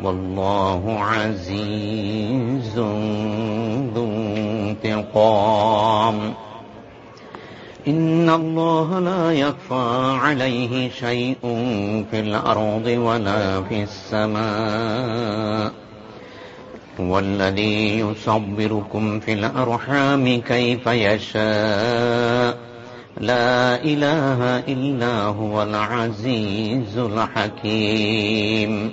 والله عزيز ذو انتقام. إن الله لا يخفى عليه شيء في الأرض ولا في السماء. هو الذي يصبركم في الأرحام كيف يشاء. لا إله إلا هو العزيز الحكيم.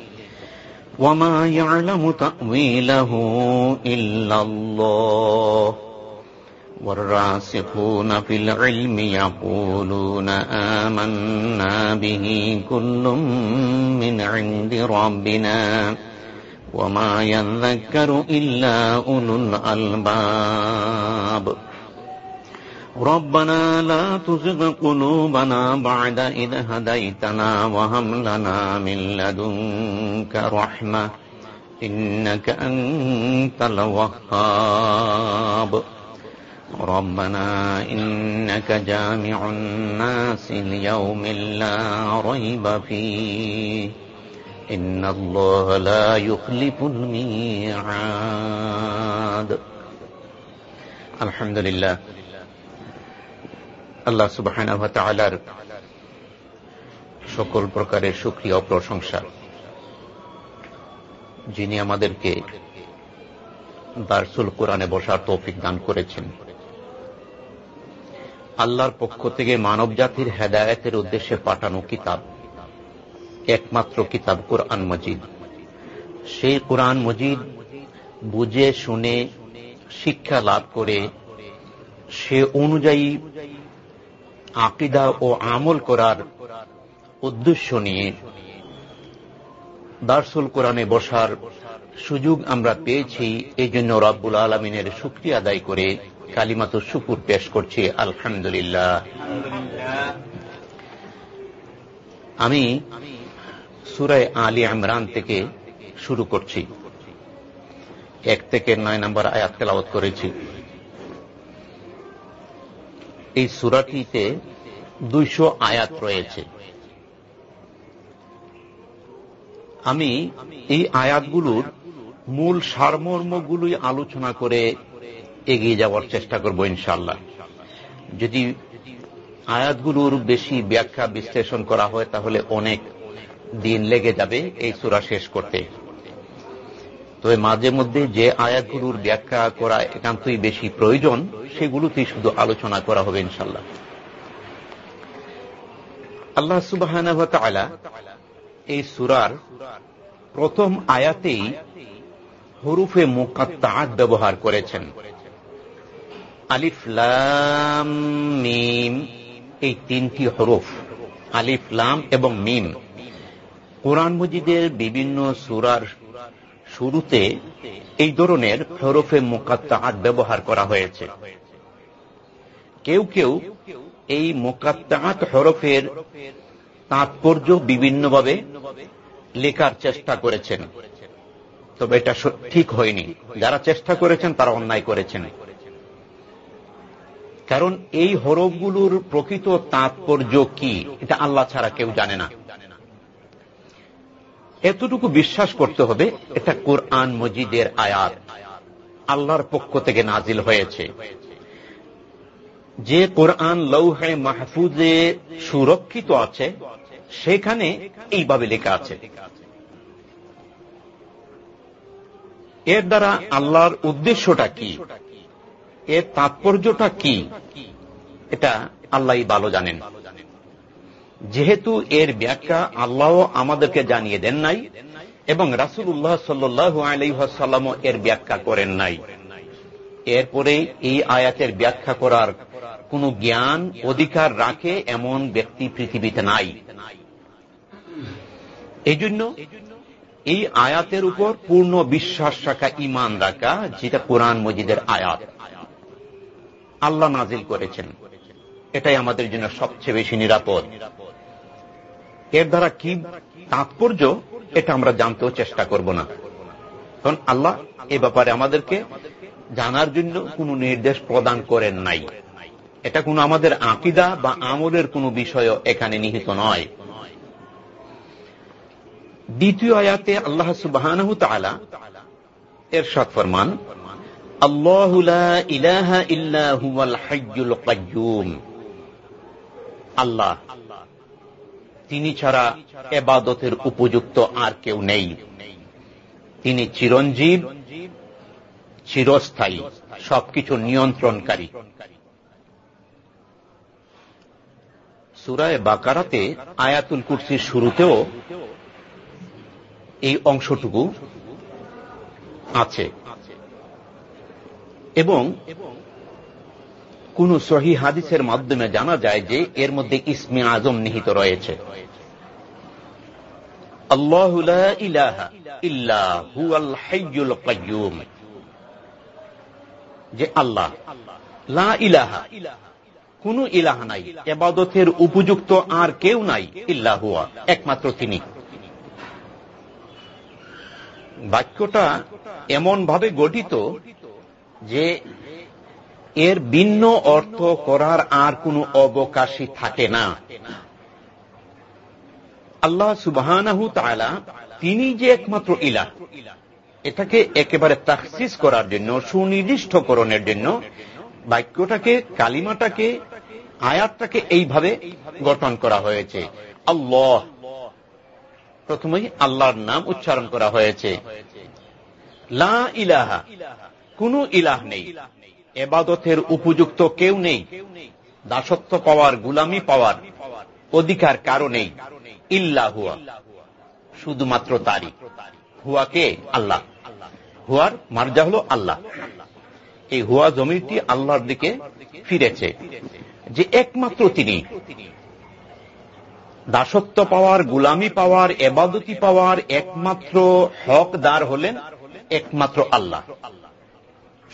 وما يعلم تأويله إلا الله والراسخون في العلم يقولون آمنا به كل من عند ربنا وما يذكر إلا أولو الألباب ربنا لا تزغ قلوبنا بعد إذ هديتنا وهب لنا من لدنك رحمة إنك أنت الوهاب. ربنا إنك جامع الناس ليوم لا ريب فيه. إن الله لا يخلف الميعاد. الحمد لله. আল্লাহ সুবাহ সকল প্রকারের সুক্রিয়া প্রশংসা। যিনি আমাদেরকে দারসুল কোরআনে বসার তৌফিক দান করেছেন। আল্লাহর পক্ষ থেকে মানব জাতির হেদায়তের উদ্দেশ্যে পাঠানো কিতাব, একমাত্র কিতাব কোরআন মজিদ। সেই কোরআন মজিদ বুঝে, শুনে, শিক্ষা লাভ করে, সে অনুযায়ী আকিদা ও আমল করার উদ্দেশ্য নিয়ে দার্সুল কোরআনে বসার সুযোগ আমরা পেয়েছি। এই জন্য রাব্বুল আলমিনের শুক্রিয়া আদায় করে কালিমাত শুকুর পেশ করছি। আলহামদুলিল্লাহ। আমি সুরায় আলী আমরান থেকে শুরু করছি। এক থেকে নয় নম্বর আয়াত তেলাওয়াত করেছি। এই সুরাটিতে দুইশো আয়াত রয়েছে। আমি এই আয়াতগুলোর মূল সারমর্মগুলোই আলোচনা করে এগিয়ে যাওয়ার চেষ্টা করব ইনশাল্লাহ যদি আয়াতগুলোর বেশি ব্যাখ্যা বিশ্লেষণ করা হয় তাহলে অনেক দিন লেগে যাবে এই সুরা শেষ করতে। তবে মাঝে মধ্যে যে আয়াতগুলোর ব্যাখ্যা করা একান্তই বেশি প্রয়োজন, সেগুলোতেই শুধু আলোচনা করা হবে ইনশাল্লাহ আল্লাহ সুবাহ এই সুরার প্রথম আয়াতেই হরুফে মোকাত্তাত ব্যবহার করেছেন। আলিফলাম মিম, এই তিনটি হরফ আলিফলাম এবং মিম। কোরআন মজিদের বিভিন্ন সুরার শুরুতে এই ধরনের হরফে মোকাত্তাত ব্যবহার করা হয়েছে। কেউ কেউ এই মোকাত্তাত হরফের তাৎপর্য বিভিন্নভাবে লেখার চেষ্টা করেছেন। তবে এটা ঠিক হয়নি। যারা চেষ্টা করেছেন, তারা অন্যায় করেছেন। কারণ এই হরফগুলোর প্রকৃত তাৎপর্য কি, এটা আল্লাহ ছাড়া কেউ জানে না। এতটুকু বিশ্বাস করতে হবে, এটা কোরআন মজিদের আয়াত। আল্লাহর পক্ষ থেকে নাজিল হয়েছে। যে কোরআন লৌহে মাহফুজে সুরক্ষিত আছে, সেখানে এইভাবে লেখা আছে। এর দ্বারা আল্লাহর উদ্দেশ্যটা কি? এর তাৎপর্যটা কি? এটা আল্লাহ ভালো জানেন। যেহেতু এর ব্যাখ্যা আল্লাহ আমাদেরকে জানিয়ে দেন নাই এবং রাসুল উল্লাহ সাল্লু আলাইসাল্লামও এর ব্যাখ্যা করেন নাই। এরপরে এই আয়াতের ব্যাখ্যা করার কোন জ্ঞান, অধিকার রাখে এমন ব্যক্তি পৃথিবীতে নাই। এই জন্য এই আয়াতের উপর পূর্ণ বিশ্বাস রাখা ইমান রাখা, যেটা কোরআন মজিদের আয়াত, আল্লাহ নাজিল করেছেন। এটাই আমাদের জন্য সবচেয়ে বেশি নিরাপদ। এর দ্বারা কি তাৎপর্য, এটা আমরা জানতেও চেষ্টা করব না। কারণ আল্লাহ এ ব্যাপারে আমাদেরকে জানার জন্য কোন নির্দেশ প্রদান করেন নাই। এটা কোন আমাদের আকিদা বা আমলের কোন বিষয় এখানে নিহিত নয়। দ্বিতীয় আয়াতে আল্লাহ সুবাহ এর সৎ ফরমান আল্লাহ তিনি ছাড়া এবাদতের উপযুক্ত আর কেউ নেই। তিনি চিরঞ্জীব, চিরস্থায়ী, সবকিছু নিয়ন্ত্রণকারী। সুরায় বাকারাতে আয়াতুল কুরসির শুরুতেও এই অংশটুকু আছে। এবং কোন সহি হাদিসের মাধ্যমে জানা যায় যে এর মধ্যে ইসমে আজম নিহিত রয়েছে। যে আল্লাহ ইলাহা, কোন ইলাহা নাই, এবাদতের উপযুক্ত আর কেউ নাই ইল্লাহুয়া একমাত্র তিনি। বাক্যটা এমন ভাবে গঠিত যে এর ভিন্ন অর্থ করার আর কোন অবকাশই থাকে না। আল্লাহ সুবাহ তিনি যে একমাত্র ইলা এটাকে একেবারে তাকসিস করার জন্য, সুনির্দিষ্টকরণের জন্য, বাক্যটাকে, কালিমাটাকে, আয়াতটাকে এইভাবে গঠন করা হয়েছে। আল্লাহ, প্রথমেই আল্লাহর নাম উচ্চারণ করা হয়েছে। লা ইলাহা, কোন ইলাহ নেই। এবাদতের উপযুক্ত কেউ নেই। দাসত্ব পাওয়ার, গুলামি পাওয়ার অধিকার কারও নেই। ইল্লা হুয়া। শুধুমাত্র তারই। হুয়াকে আল্লাহ। হুয়ার মার্জা হল আল্লাহ। এই হুয়া জমিটি আল্লাহর দিকে ফিরেছে। যে একমাত্র তিনি। দাসত্ব পাওয়ার, গুলামি পাওয়ার, এবাদতি পাওয়ার একমাত্র হকদার হলেন একমাত্র আল্লাহ।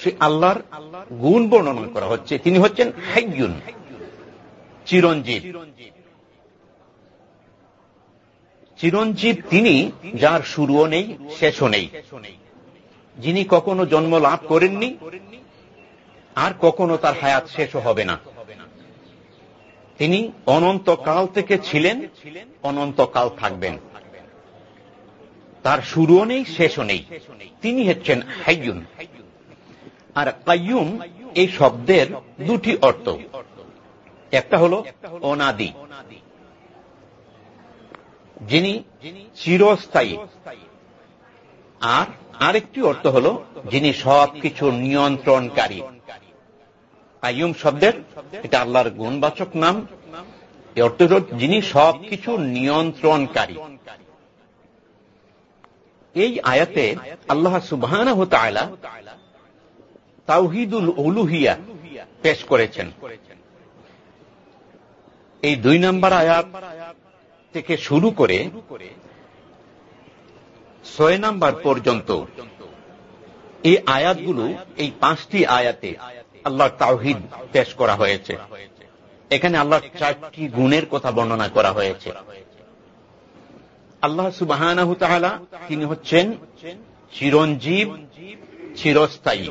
সে আল্লাহর গুণ বর্ণনা করা হচ্ছে। তিনি হচ্ছেন হাইগুন চিরঞ্জীব। চিরঞ্জীব তিনি যার শুরুও নেই, শেষও নেই। যিনি কখনো জন্ম লাভ করেননি, আর কখনো তার হায়াত শেষও হবে না। তিনি অনন্তকাল থেকে ছিলেন, অনন্তকাল থাকবেন। তার শুরুও নেই, শেষও নেই। তিনি হচ্ছেন হাইয়ুন আর কাইয়ুম এই শব্দের দুটি অর্থ। একটা হল অনাদি। যিনি চিরস্থায়ী। আর আরেকটি অর্থ হল যিনি সবকিছু নিয়ন্ত্রণকারী। আইয়ুম শব্দের এটা আল্লাহর গুণবাচক নাম। এ অর্থ হল যিনি সবকিছু নিয়ন্ত্রণকারী। এই আয়াতে আল্লাহ সুবাহ তাওহিদুল উলুহিয়া পেশ করেছেন। এই দুই নম্বর আয়াত থেকে শুরু করে ছয় নাম্বার পর্যন্ত এই আয়াতগুলো, এই পাঁচটি আয়াতে আল্লাহ তাওহিদ পেশ করা হয়েছে। এখানে আল্লাহ চারটি গুণের কথা বর্ণনা করা হয়েছে। আল্লাহ সুবাহ তিনি হচ্ছেন চিরঞ্জীব, চিরস্থায়ী।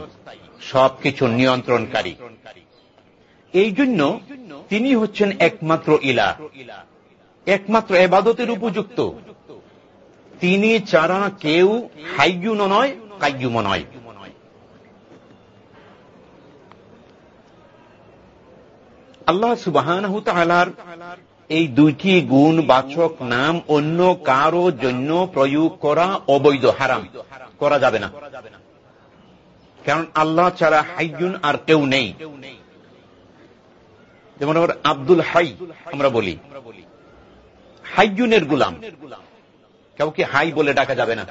সবকিছু নিয়ন্ত্রণকারী। এই জন্য তিনি হচ্ছেন একমাত্র ইলা একমাত্র এবাদতের উপযুক্ত। তিনি ছাড়া কেউ হাইজুন নয় কাইজুম নয়। আল্লাহ সুবাহ এই দুইটি গুণ, বাচক নাম অন্য কারও জন্য প্রয়োগ করা অবৈধ, হারাম। করা যাবে না। কারণ আল্লাহ ছাড়া হাইজুন আর কেউ নেই। যেমন আমার আব্দুল হাই, আমরা বলি। হাইজুনের গুলাম। কাউকে হাই বলে ডাকা যাবে না।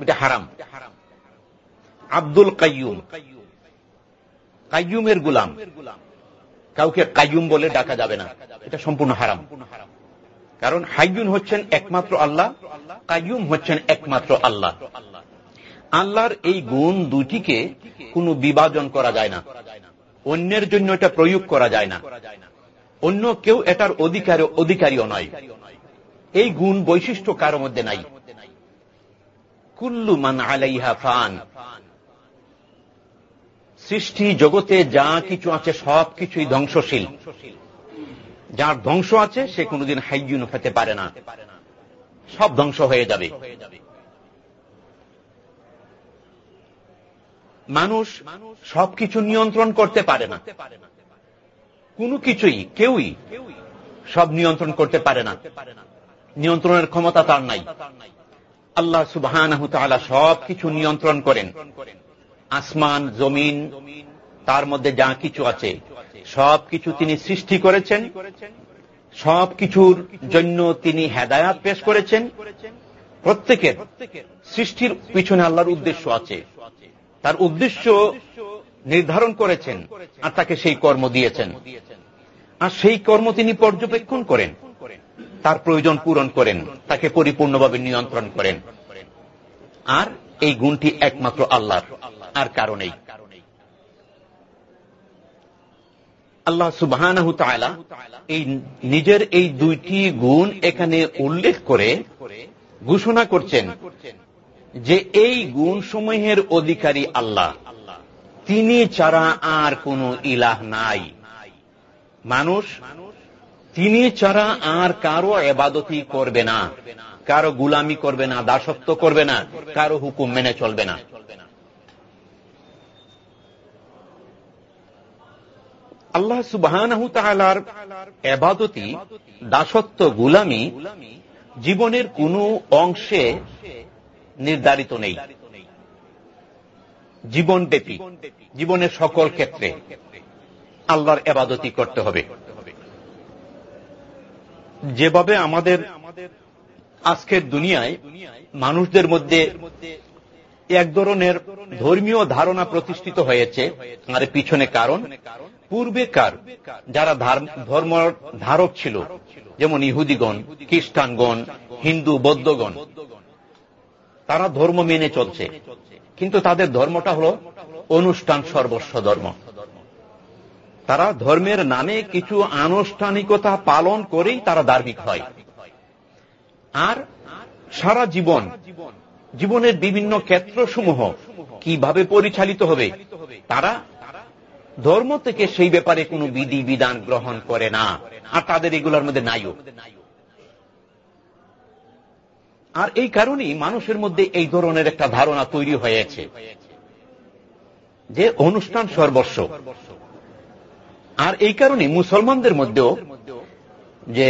এটা হারাম। আব্দুল কাইয়ুম। কাইয়ুমের গুলাম। কাউকে কাইয়ুম বলে ডাকা যাবে না। এটা সম্পূর্ণ হারাম। কারণ হাইজুন হচ্ছেন একমাত্র আল্লাহ, কাইয়ুম হচ্ছেন একমাত্র আল্লাহ। আল্লাহর এই গুণ দুটিকে কোনো বিভাজন করা যায় না। অন্যের জন্য এটা প্রয়োগ করা যায় না। অন্য কেউ এটার অধিকার অধিকারীও নয়। এই গুণ বৈশিষ্ট্য কারও মধ্যে নাই। কুল্লু মান আলাইহা ফান। সৃষ্টি জগতে যা কিছু আছে সব কিছুই ধ্বংসশীল। যার ধ্বংস আছে, সে কোনদিন হাইজুন হতে পারে না। সব ধ্বংস হয়ে যাবে। মানুষ সবকিছু নিয়ন্ত্রণ করতে পারে না। কোনো কিছুই, কেউই সব নিয়ন্ত্রণ করতে পারে না। নিয়ন্ত্রণের ক্ষমতা তার নাই। আল্লাহ সুবাহ সব কিছু নিয়ন্ত্রণ করেন। আসমান, জমিন, তার মধ্যে যা কিছু আছে সব কিছু তিনি সৃষ্টি করেছেন। সব কিছুর জন্য তিনি হেদায়াত পেশ করেছেন। প্রত্যেকের সৃষ্টির পিছনে আল্লাহর উদ্দেশ্য আছে। তার উদ্দেশ্য নির্ধারণ করেছেন আর তাকে সেই কর্ম দিয়েছেন। আর সেই কর্ম তিনি পর্যবেক্ষণ করেন। তার প্রয়োজন পূরণ করেন। তাকে পরিপূর্ণভাবে নিয়ন্ত্রণ করেন। আর এই গুণটি একমাত্র আল্লাহর, আর কারণেই। আল্লাহ সুবাহ এই নিজের এই দুইটি গুণ এখানে উল্লেখ করে ঘোষণা করছেন যে এই গুণ সমূহের অধিকারী আল্লাহ। তিনি ছাড়া আর কোন ইলাহ নাই। মানুষ, তিনি ছাড়া আর কারও এবাদতি করবে না, কারও গুলামি করবে না, দাসত্ব করবে না, কারও হুকুম মেনে চলবে না। আল্লাহ সুবাহ এবাদতি, দাসত্ব, গুলামি জীবনের কোন অংশে নির্ধারিত নেই। জীবনব্যাপী জীবনের সকল ক্ষেত্রে আল্লাহর এবাদতি করতে হবে। যেভাবে আমাদের আজকের দুনিয়ায় মানুষদের মধ্যে এক ধরনের ধর্মীয় ধারণা প্রতিষ্ঠিত হয়েছে আর পিছনে কারণ পূর্বেকার যারা ধর্ম ধারক ছিল, যেমন ইহুদিগণ, খ্রিস্টানগণ, হিন্দু, বৌদ্ধগণ তারা ধর্ম মেনে চলছে। কিন্তু তাদের ধর্মটা হল অনুষ্ঠান সর্বস্ব ধর্ম। তারা ধর্মের নামে কিছু আনুষ্ঠানিকতা পালন করেই তারা ধার্মিক হয়। আর সারা জীবন, জীবনের বিভিন্ন ক্ষেত্রসমূহ কীভাবে পরিচালিত হবে, তারা ধর্ম থেকে সেই ব্যাপারে কোনো বিধি বিধান গ্রহণ করে না। আর তাদের এগুলোর মধ্যে নাইও। আর এই কারণেই মানুষের মধ্যে এই ধরনের একটা ধারণা তৈরি হয়েছে যে অনুষ্ঠান সর্বস্ব। আর এই কারণে মুসলমানদের মধ্যেও যে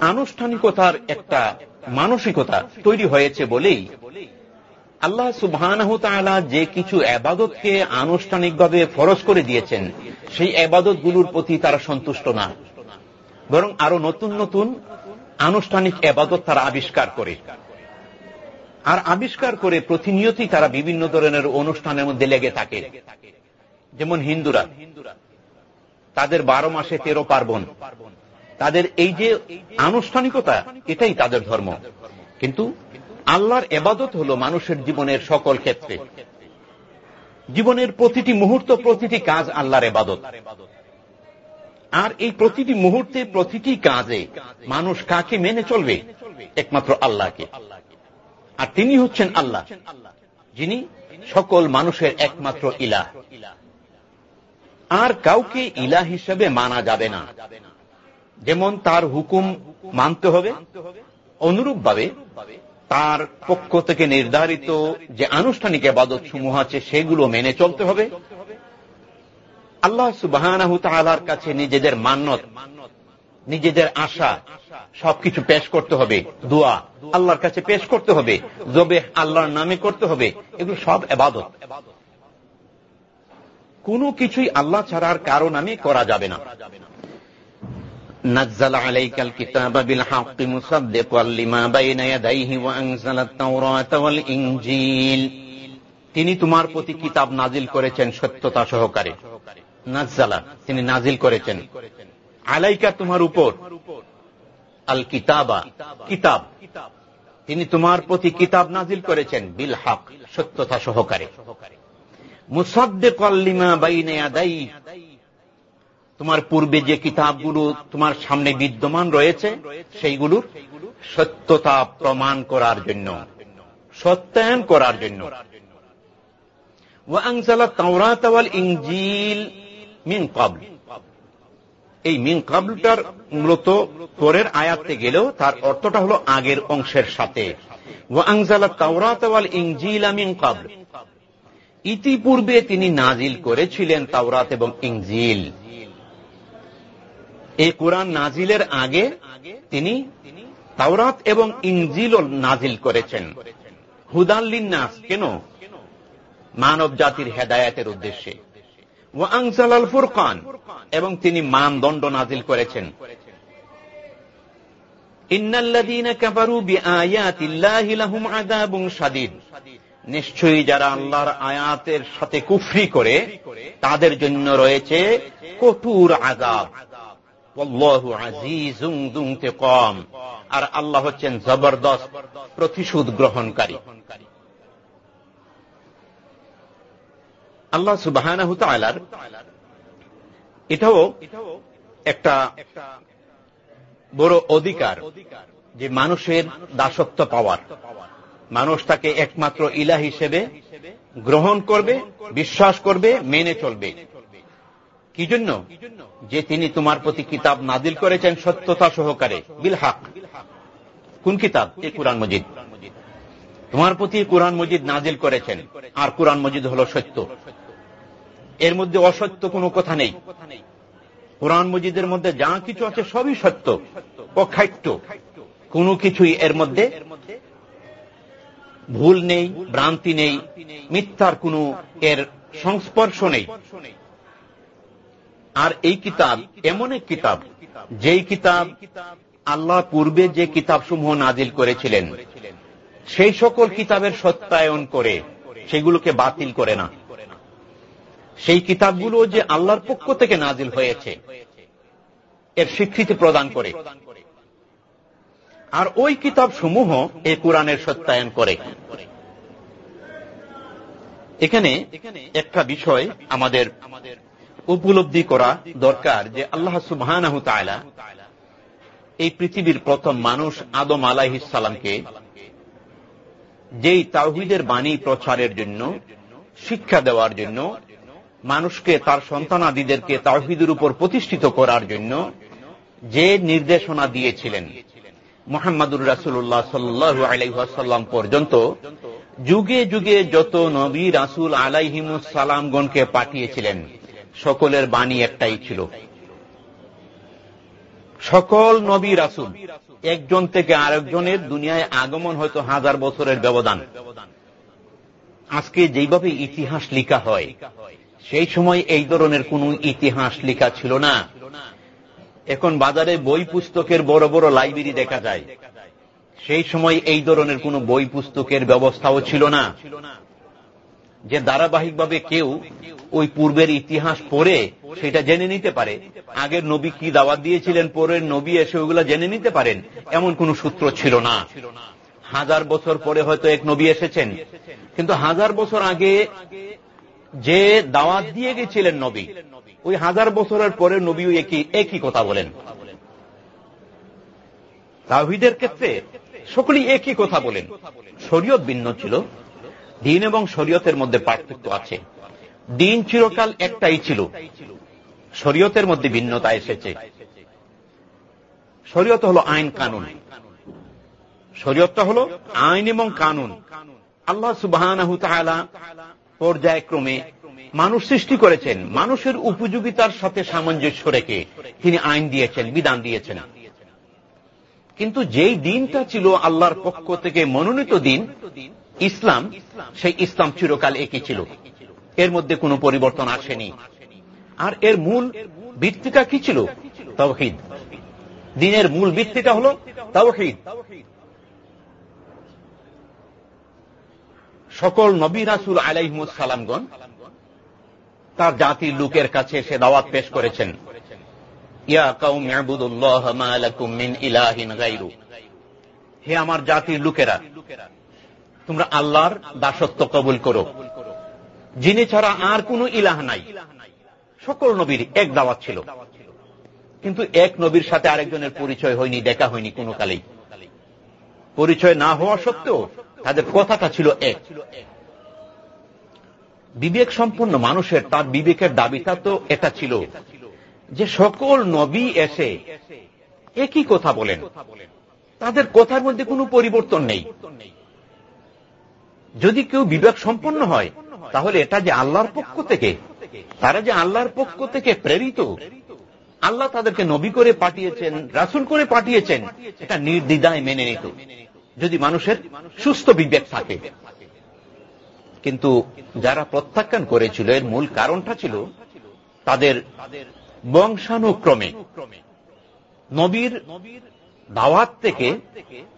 আনুষ্ঠানিকতার একটা মানসিকতা তৈরি হয়েছে বলেই আল্লাহ সুবাহ যে কিছু আবাদতকে আনুষ্ঠানিকভাবে ফরজ করে দিয়েছেন, সেই আবাদতগুলোর প্রতি তারা সন্তুষ্ট না। বরং আরও নতুন নতুন আনুষ্ঠানিক আবাদত তারা আবিষ্কার করে। আর আবিষ্কার করে প্রতিনিয়তই তারা বিভিন্ন ধরনের অনুষ্ঠানের মধ্যে লেগে থাকে। যেমন হিন্দুরা। তাদের বারো মাসে তেরো পার্বণ। তাদের এই যে আনুষ্ঠানিকতা, এটাই তাদের ধর্ম। কিন্তু আল্লাহর এবাদত হল মানুষের জীবনের সকল ক্ষেত্রে। জীবনের প্রতিটি মুহূর্ত, প্রতিটি কাজ আল্লাহর এবাদত। আর এই প্রতিটি মুহূর্তে প্রতিটি কাজে মানুষ কাকে মেনে চলবে? একমাত্র আল্লাহকে। আর তিনি হচ্ছেন আল্লাহ, যিনি সকল মানুষের একমাত্র ইলাহ। আর কাউকে ইলা হিসেবে মানা যাবে না। যেমন তার হুকুম মানতে হবে, অনুরূপভাবে তার পক্ষ থেকে নির্ধারিত যে আনুষ্ঠানিক আবাদত সমূহ আছে, সেগুলো মেনে চলতে হবে। আল্লাহ সুবাহ কাছে নিজেদের মান্যত নিজেদের আশা সবকিছু পেশ করতে হবে দোয়া আল্লাহর কাছে পেশ করতে হবে জবে আল্লাহর নামে করতে হবে এগুলো সব এবাদত কোনো কিছুই আল্লাহ ছাড়ার কারো নামে করা যাবে না نزل عليك الكتاب بالحق مصدقا لما بين يديه وأنزل التوراة والإنجيل তিনি তোমার প্রতি কিতাব নাজিল করেছেন সত্যতা সহকারে নাজ্জালা, তিনি নাজিল করেছেন। আলাইকা তোমার উপর। আল কিতাবা, কিতাব। তিনি তোমার প্রতি কিতাব নাজিল করেছেন, বিল হক, সত্যতা সহকারে। মুসাদ্দে কল্লিমা বাইনে দায়ী তোমার পূর্বে যে কিতাবগুলো তোমার সামনে বিদ্যমান রয়েছে, সেইগুলোর সত্যতা প্রমাণ করার জন্য, সত্যায়ন করার জন্য। ইংজিল মিন কাবল এই মিন কাবলটার মূলত পরের আয়াতে গেলেও তার অর্থটা হলো আগের অংশের সাথে। ইতিপূর্বে তিনি নাজিল করেছিলেন তাওরাত এবং ইংজিল এই কোরআন নাজিলের আগে তিনি তাওরাত এবং ইংজিল নাজিল করেছেন। হুদাল্লিন নাস কেন? মানব জাতির হেদায়াতের উদ্দেশ্যে। ও ফুরকান, এবং তিনি মানদণ্ড নাজিল করেছেন। নিশ্চয়ই যারা আল্লাহর আয়াতের সাথে কুফরি করে, তাদের জন্য রয়েছে কঠোর আজাব আর আল্লাহ হচ্ছেন জবরদস্ত প্রতিশোধ গ্রহণকারী। আল্লাহ সুবাহ এটাও একটা বড় অধিকার যে মানুষের দাসত্ব পাওয়ার। মানুষ তাকে একমাত্র ইলা হিসেবে গ্রহণ করবে, বিশ্বাস করবে, মেনে চলবে। কি জন্য? যে তিনি তোমার প্রতি কিতাব নাদিল করেছেন সত্যতা সহকারে বিলহাক কোন কিতাব? এ কোরআন মজিদ। তোমার প্রতি কোরআন মজিদ নাজিল করেছেন। আর কোরআন মজিদ হল সত্য। এর মধ্যে অসত্য কোনো কথা নেই। কোরআন মজিদের মধ্যে যা কিছু আছে সবই সত্য, অখাট্য। কোনো কিছুই এর মধ্যে ভুল নেই, ভ্রান্তি নেই, মিথ্যার কোনো এর সংস্পর্শ নেই। আর এই কিতাব এমন এক কিতাব, যেই কিতাব আল্লাহ পূর্বে যে কিতাব সমূহ নাজিল করেছিলেন সেই সকল কিতাবের সত্যায়ন করে সেগুলোকে বাতিল করে না। সেই কিতাবগুলো যে আল্লাহর পক্ষ থেকে নাজিল হয়েছে, এর স্বীকৃতি প্রদান করে। আর ওই কিতাব সমূহ এই কোরআনের সত্যায়ন করে। এখানে একটা বিষয় আমাদের উপলব্ধি করা দরকার যে আল্লাহ সুবাহ এই পৃথিবীর প্রথম মানুষ আদম আলাহিসাল্লামকে যেই তাওহিদের বাণী প্রচারের জন্য, শিক্ষা দেওয়ার জন্য, মানুষকে তার সন্তানাদিদেরকে তাওহিদের উপর প্রতিষ্ঠিত করার জন্য যে নির্দেশনা দিয়েছিলেন মোহাম্মদুর রাসুল্লাহ সাল্লু আলাইসাল্লাম পর্যন্ত, যুগে যুগে যত নবী রাসুল আলাইহিমুসালামগণকে পাঠিয়েছিলেন, সকলের বাণী একটাই ছিল। সকল নবী রাসুল একজন থেকে আরেকজনের দুনিয়ায় আগমন হয়তো হাজার বছরের ব্যবধান। আজকে যেইভাবে ইতিহাস লিখা হয়, সেই সময় এই ধরনের কোন ইতিহাস লিখা ছিল না। এখন বাজারে বই পুস্তকের বড় বড় লাইব্রেরি দেখা যায়। সেই সময় এই ধরনের কোন বই পুস্তকের ব্যবস্থাও ছিল না। যে ধারাবাহিকভাবে কেউ ওই পূর্বের ইতিহাস পড়ে সেটা জেনে নিতে পারে। আগের নবী কি দাওয়াত দিয়েছিলেন পরের নবী এসে ওইগুলো জেনে নিতে পারেন, এমন কোন সূত্র ছিল না। হাজার বছর পরে হয়তো এক নবী এসেছেন, কিন্তু হাজার বছর আগে যে দাওয়াত দিয়ে গেছিলেন নবী, ওই হাজার বছরের পরে নবী একই একই কথা বলেন। তাহিদের ক্ষেত্রে সকলেই একই কথা বলেন। শরীয়ত ভিন্ন ছিল। দিন এবং শরীয়তের মধ্যে পার্থক্য আছে। দিন চিরকাল একটাই ছিল। শরীয়তের মধ্যে ভিন্নতা এসেছে। শরীয়ত হল আইন কানুন। শরীয়তটা হল আইন এবং কানুন। আল্লাহ সুবাহ পর্যায়ক্রমে মানুষ সৃষ্টি করেছেন। মানুষের উপযোগিতার সাথে সামঞ্জস্য রেখে তিনি আইন দিয়েছেন, বিধান দিয়েছেন। কিন্তু যেই দিনটা ছিল আল্লাহর পক্ষ থেকে মনোনীত দিন ইসলাম, সেই ইসলাম চিরকাল একই ছিল। এর মধ্যে কোনো পরিবর্তন আসেনি। আর এর মূল ভিত্তিটা কি ছিল? তাওহিদ। দিনের মূল ভিত্তিটা হল তাওহিদ। সকল নবী রাসুল আলাইহমুদ সালামগণ তার জাতির লোকের কাছে এসে দাওয়াত পেশ করেছেন। হে আমার জাতির লোকেরা তোমরা আল্লাহর দাসত্ব কবুল করো। যিনি ছাড়া আর কোন ইলাহ নাই। সকল নবীর এক দাওয়াত ছিল। কিন্তু এক নবীর সাথে আরেকজনের পরিচয় হয়নি, দেখা হয়নি কোনো কালেই। পরিচয় না হওয়া সত্ত্বেও তাদের কথাটা ছিল এক। বিবেক সম্পন্ন মানুষের তার বিবেকের দাবিটা তো এটা ছিল যে সকল নবী এসে একই কথা বলেন। তাদের কথার মধ্যে কোনো পরিবর্তন নেই। যদি কেউ বিবেক সম্পন্ন হয়, তাহলে এটা যে আল্লাহর পক্ষ থেকে, তারা যে আল্লাহর পক্ষ থেকে প্রেরিত, আল্লাহ তাদেরকে নবী করে পাঠিয়েছেন, রাসুল করে পাঠিয়েছেন, এটা নির্দ্বিধায় মেনে নিত। যদি মানুষের সুস্থ বিবেক থাকে। কিন্তু যারা প্রত্যাখ্যান করেছিল, এর মূল কারণটা ছিল তাদের বংশানুক্রমে। নবীর দাওয়াত থেকে,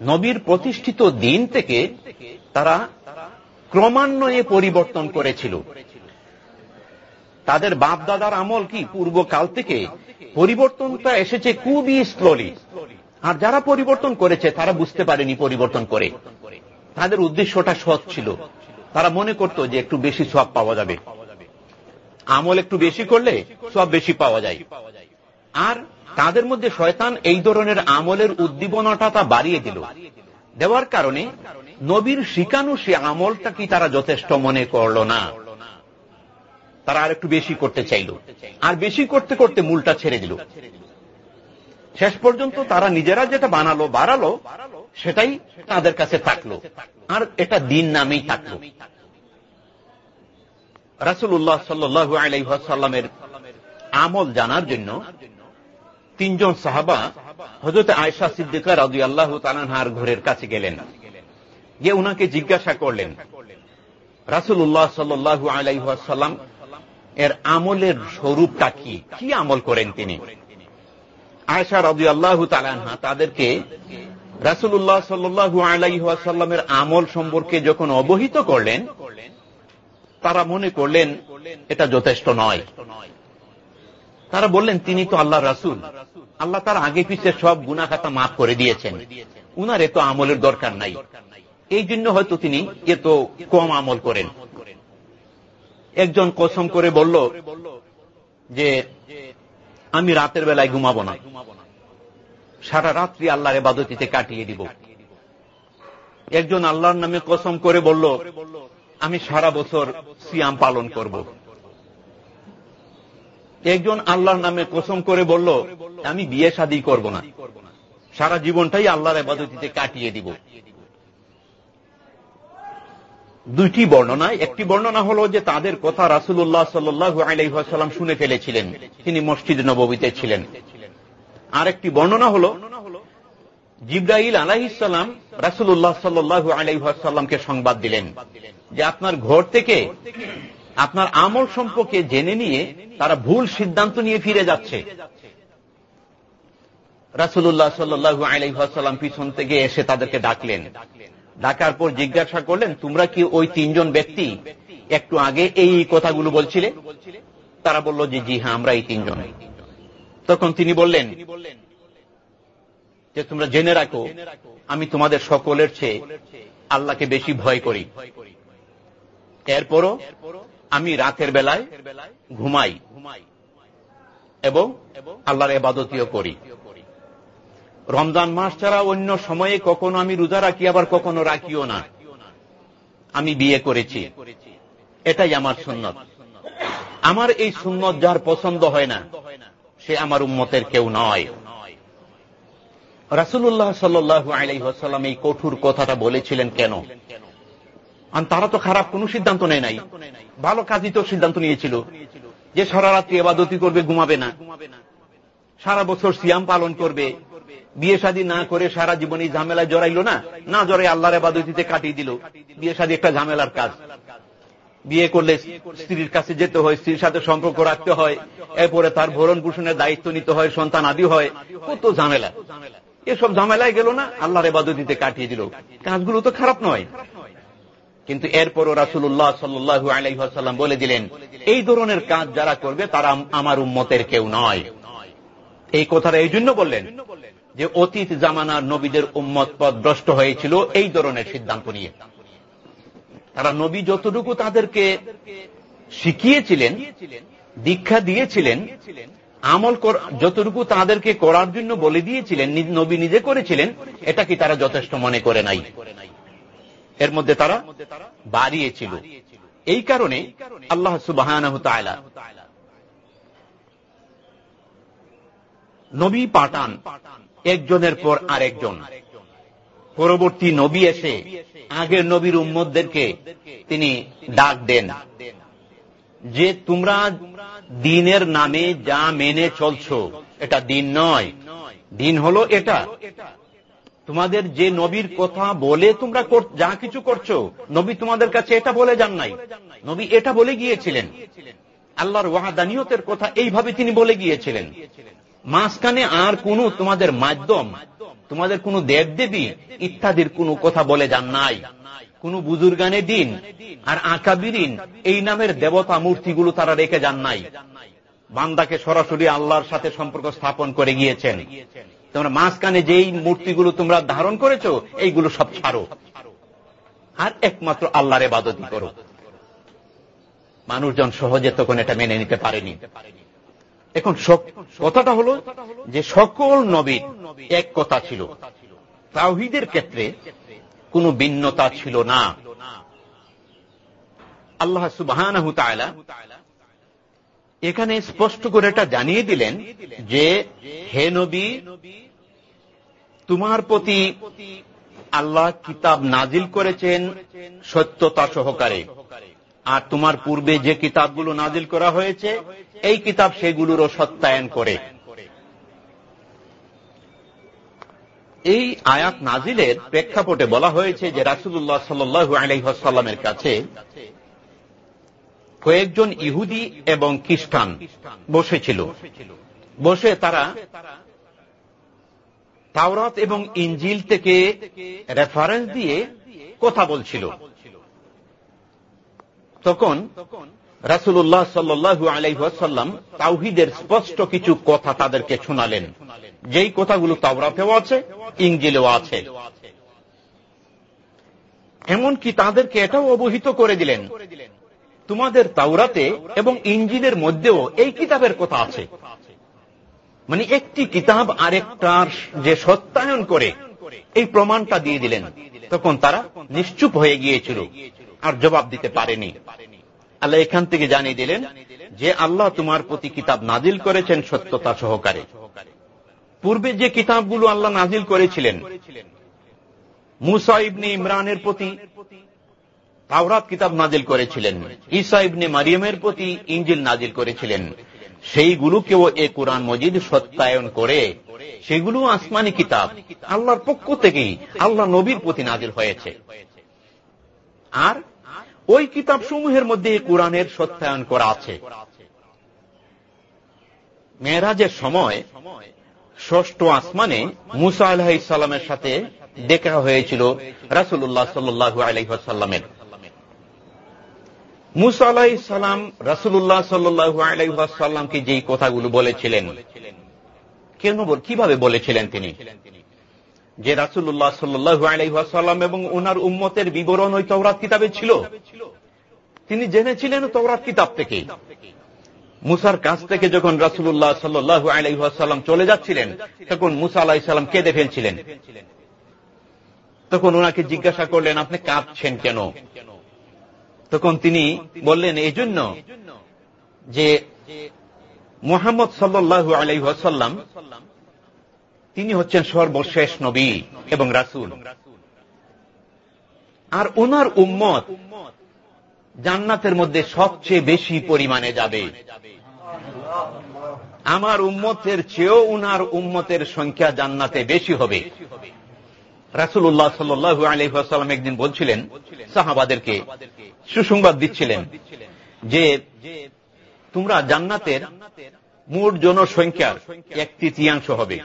নবীর প্রতিষ্ঠিত দিন থেকে তারা ক্রমান্বয়ে পরিবর্তন করেছিল। তাদের বাপ দাদার আমল কি পূর্বকাল থেকে? পরিবর্তনটা এসেছে খুবই স্লোলি আর যারা পরিবর্তন করেছে, তারা বুঝতে পারেনি পরিবর্তন করে। তাদের উদ্দেশ্যটা সৎ ছিল। তারা মনে করত যে একটু বেশি সব পাওয়া যাবে। আমল একটু বেশি করলে সব বেশি পাওয়া যায়। আর তাদের মধ্যে শয়তান এই ধরনের আমলের উদ্দীপনাটা তা বাড়িয়ে দিল। দেওয়ার কারণে নবীর শিকানু সে আমলটা কি তারা যথেষ্ট মনে করল না? তারা আর একটু বেশি করতে চাইল। আর বেশি করতে করতে মূলটা ছেড়ে দিল। শেষ পর্যন্ত তারা নিজেরা যেটা বানালো, বাড়ালো, সেটাই তাদের কাছে থাকল। আর এটা দিন নামেই থাকল। রাসুল্লাহ সাল্লু আলাইসাল্লামের আমল জানার জন্য তিনজন সাহাবা হজরত আয়সা সিদ্দিকা রাজু আল্লাহ তালানহার ঘরের কাছে গেলেন। গিয়ে উনাকে জিজ্ঞাসা করলেন রাসুল্লাহ সাল্লু আলাইসাল্লাম এর আমলের স্বরূপটা কি? কি আমল করেন তিনি? আয়সা রাজু আল্লাহ তালানহা তাদেরকে রাসুল্লাহ সাল্লু আলাইসাল্লামের আমল সম্পর্কে যখন অবহিত করলেন, তারা মনে করলেন, এটা যথেষ্ট নয়। তারা বললেন, তিনি তো আল্লাহ রাসুল। আল্লাহ তার আগে পিছিয়ে সব গুনাখাতা মাফ করে দিয়েছেন। উনার এত আমলের দরকার নাই। এই জন্য হয়তো তিনি এত কম আমল করেন। একজন কসম করে বলল যে, আমি রাতের বেলায় ঘুমাবো না। সারা রাত্রি আল্লাহর এবাদতিতে কাটিয়ে দিব। একজন আল্লাহর নামে কসম করে বলল, আমি সারা বছর সিয়াম পালন করব। একজন আল্লাহর নামে কসম করে বলল, আমি বিয়ে শাদি করব না। সারা জীবনটাই আল্লাহর এবাদতিতে কাটিয়ে দিব। দুইটি বর্ণনা একটি বর্ণনা হল যে তাদের কথা রাসুল্লাহ সাল্লু আলাইসাল্লাম শুনে ফেলেছিলেন। তিনি মসজিদ নবীতে ছিলেন। আরেকটি বর্ণনা হল, জিব্রাইল আলাহিসাল্লাম রাসুল্লাহ সাল্লু আলাইসাল্লামকে সংবাদ দিলেন যে আপনার ঘর থেকে আপনার আমল সম্পর্কে জেনে নিয়ে তারা ভুল সিদ্ধান্ত নিয়ে ফিরে যাচ্ছে। রাসুল্লাহ সাল্লু আলাইসাল্লাম পিছন থেকে এসে তাদেরকে ডাকলেন। ডাকার পর জিজ্ঞাসা করলেন, তোমরা কি ওই তিনজন ব্যক্তি একটু আগে এই কথাগুলো বলছিলে? তারা বলল যে, জি হ্যাঁ আমরা এই তিনজন। তখন তিনি বললেন, যে, তোমরা জেনে রাখো, আমি তোমাদের সকলের চেয়ে আল্লাহকে বেশি ভয় করি। এরপরও আমি রাতের বেলায় ঘুমাই ঘুমাই এবং আল্লাহর এবাদতীয় করি। রমজান মাস ছাড়া অন্য সময়ে কখনো আমি রোজা রাখি, আবার কখনো রাখিও না। আমি বিয়ে করেছি। এটাই আমার সুন্নত। আমার এই সুন্নত যার পছন্দ হয় না, সে আমার উম্মতের কেউ নয়। রাসুল্লাহ সাল্লু আলাইসাল্লাম এই কঠোর কথাটা বলেছিলেন কেন? তারা তো খারাপ কোন সিদ্ধান্ত নেয় নাই। ভালো কাজই তো সিদ্ধান্ত নিয়েছিল। যে সারা রাত্রি এবাদতি করবে, ঘুমাবে না। সারা বছর সিয়াম পালন করবে। বিয়ে শাদী না করে সারা জীবন এই ঝামেলায় জড়াইল না? না জড়াই আল্লাহর এবাদতিতে কাটিয়ে দিল। বিয়ে শাদী একটা ঝামেলার কাজ। বিয়ে করলে স্ত্রীর কাছে যেতে হয়, স্ত্রীর সাথে সম্পর্ক রাখতে হয়, এরপরে তার ভরণ পোষণের দায়িত্ব নিতে হয়, সন্তান আদি হয়। কত ঝামেলা। এসব ঝামেলায় গেল না, আল্লাহর এবাদতিতে কাটিয়ে দিল। কাজগুলো তো খারাপ নয়। কিন্তু এরপরও রাসুল্লাহ সাল্লু আলাইসাল্লাম বলে দিলেন, এই ধরনের কাজ যারা করবে তারা আমার উম্মতের কেউ নয়। এই কথাটা এই জন্য বললেন যে অতীত জামানার নবীদের উম্মত পদ ভ্রষ্ট হয়েছিল, এই ধরনের সিদ্ধান্ত নিয়ে। তারা নবী যতটুকু তাদেরকে শিখিয়েছিলেন, দীক্ষা দিয়েছিলেন, আমল যতটুকু তাদেরকে করার জন্য বলে দিয়েছিলেন নবী নিজে করেছিলেন, এটা কি তারা যথেষ্ট মনে করে নাই? এর মধ্যে তারা বাড়িয়েছিল। এই কারণে আল্লাহ সুবাহ নবী পাঠান একজনের পর আরেকজন। পরবর্তী নবী এসে আগের নবীর উম্মদদেরকে তিনি ডাক দেন যে, তোমরা দিনের নামে যা মেনে চলছ, এটা দিন নয়। দিন হলো এটা। তোমাদের যে নবীর কথা বলে তোমরা যা কিছু করছ, নবী তোমাদের কাছে এটা বলে যান নাই। নবী এটা বলে গিয়েছিলেন। আল্লাহর ওয়াহাদানিয়তের কথা এইভাবে তিনি বলে গিয়েছিলেন। মাঝখানে আর কোন তোমাদের মাধ্যম, তোমাদের কোন দেব দেবী ইত্যাদির কোন কথা বলে যান নাই। কোন বুজুর্গানে দিন আর আকাবিরিন এই নামের দেবতা মূর্তিগুলো তারা রেখে যান নাই। বান্দাকে সরাসরি আল্লাহর সাথে সম্পর্ক স্থাপন করে গিয়েছেন। তোমরা মাঝখানে যেই মূর্তিগুলো তোমরা ধারণ করেছ, এইগুলো সব ছাড়ো। আর একমাত্র আল্লাহর এবাদতি করো। মানুষজন সহজে তখন এটা মেনে নিতে পারেনি। এখন কথাটা হলো যে সকল নবীর এক কথা ছিল। তাওহিদের ক্ষেত্রে কোন ভিন্নতা ছিল না। আল্লাহ সুবাহ এখানে স্পষ্ট করে এটা জানিয়ে দিলেন যে, হে নবী, তোমার প্রতি আল্লাহ কিতাব নাজিল করেছেন সত্যতা সহকারে। আর তোমার পূর্বে যে কিতাবগুলো নাজিল করা হয়েছে, এই কিতাব সেগুলোরও সত্যায়ন করে। এই আয়াত নাজিলের প্রেক্ষাপটে বলা হয়েছে যে রাসুল্লাহ সাল্লু আলহাসাল্লামের কাছে কয়েকজন ইহুদি এবং খ্রিস্টান বসেছিল। বসে তারা তাওরাত এবং ইঞ্জিল থেকে রেফারেন্স দিয়ে কথা বলছিল। তখন রাসুল্লাহ সাল্লু আলাইসাল্লাম তাওহিদের স্পষ্ট কিছু কথা তাদেরকে শোনালেন। যেই কথাগুলো তাওরাতেও আছে ইংজিলেও আছে। এমনকি তাদেরকে এটাও অবহিত করে দিলেন, তোমাদের তাওরাতে এবং ইঞ্জিনের মধ্যেও এই কিতাবের কথা আছে। মানে একটি কিতাব আরেকটার যে সত্যায়ন করে, এই প্রমাণটা দিয়ে দিলেন। তখন তারা নিশ্চুপ হয়ে গিয়েছিল। আর জবাব দিতে পারেনি। আল্লাহ এখান থেকে জানিয়ে দিলেন যে আল্লাহ তোমার প্রতি কিতাব নাজিল করেছেন সত্যতা সহকারে। পূর্বে যে কিতাবগুলো আল্লাহ নাজিল করেছিলেন, মুসা ইবনে ইমরানের প্রতি তাওরাত কিতাব নাজিল করেছিলেন ইসা ইবনে মারিয়ামের প্রতি ইঞ্জিল নাজিল করেছিলেন, সেইগুলোকেও এ কোরআন মজিদ সত্যায়ন করে সেগুলো আসমানি কিতাব, আল্লাহর পক্ষ থেকেই আল্লাহ নবীর প্রতি নাজিল হয়েছে। আর ওই কিতাব সমূহের মধ্যে কোরআনের সত্যায়ন করা আছে। মেয়েরাজের সময় ষষ্ঠ আসমানে মুসা আলাহ ইসাল্লামের সাথে দেখা হয়েছিল রাসুল্লাহ সাল্লু আলহাসাল্লামের মুসা আলাহ সাল্লাম রাসুল্লাহ সাল্লু আলাইসাল্লামকে যেই কথাগুলো বলেছিলেন, কেন কীভাবে বলেছিলেন তিনি? যে রাসুল্লাহ সাল্লু আলাইসাল্লাম এবং ওনার উম্মতের বিবরণ ওই তৌরাত কিতাবে ছিল। তিনি জেনেছিলেন তৌরাত কিতাব থেকে মুসার কাছ থেকে যখন রাসুল্লাহ সাল্লু আলাইসাল্লাম চলে যাচ্ছিলেন, তখন মুসা আলাহ সাল্লাম কেঁদে ফেলছিলেন। তখন ওনাকে জিজ্ঞাসা করলেন, আপনি কাঁদছেন কেন? তখন তিনি বললেন, এই জন্য যে মোহাম্মদ সাল্লু আলাইসাল্লাম তিনি হচ্ছেন সর্বশেষ নবী এবং রাসুল। আর ওনার উম্মত জান্নাতের মধ্যে সবচেয়ে বেশি পরিমাণে যাবে। আমার উম্মতের চেয়েও উনার উম্মতের সংখ্যা জান্নাতে বেশি হবে। রাসুল্লাহ সাল্লু আলহাম একদিন বলছিলেন, সাহাবাদেরকে সুসংবাদ দিচ্ছিলেন যে তোমরা জান্নাতের মোট জনসংখ্যার এক তৃতীয়াংশ হবে।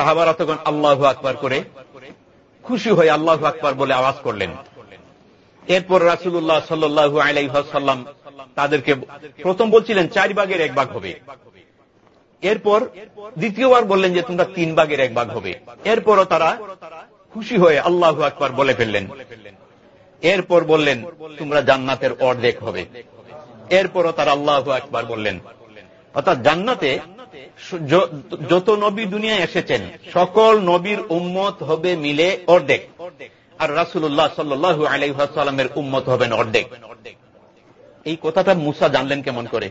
সাহাবারা তখন আল্লাহ আকবার করে খুশি হয়ে আল্লাহ আকবার বলে আওয়াজ করলেন। এরপর রাসুল্লাহ সাল্লু আলাইসাল্লাম তাদেরকে প্রথম বলছিলেন, চার ভাগের এক ভাগ হবে। এরপর দ্বিতীয়বার বললেন যে, তোমরা তিন ভাগের এক ভাগ হবে। এরপরও তারা খুশি হয়ে আল্লাহ আকবার বলে ফেললেন। এরপর বললেন, তোমরা জান্নাতের অর্ধেক হবে। এরপরও তারা আল্লাহ আকবার বললেন। অর্থাৎ জান্নাতে যত নবী দুনিয়ায় এসেছেন, সকল নবীর উম্মত হবে মিলে অর্ধেক। আর রাসুল্লাহ সাল্লু আলাইসাল্লামের উম্মত হবেন অর্ধেক। এই কথাটা মুসা জানলেন কেমন করে?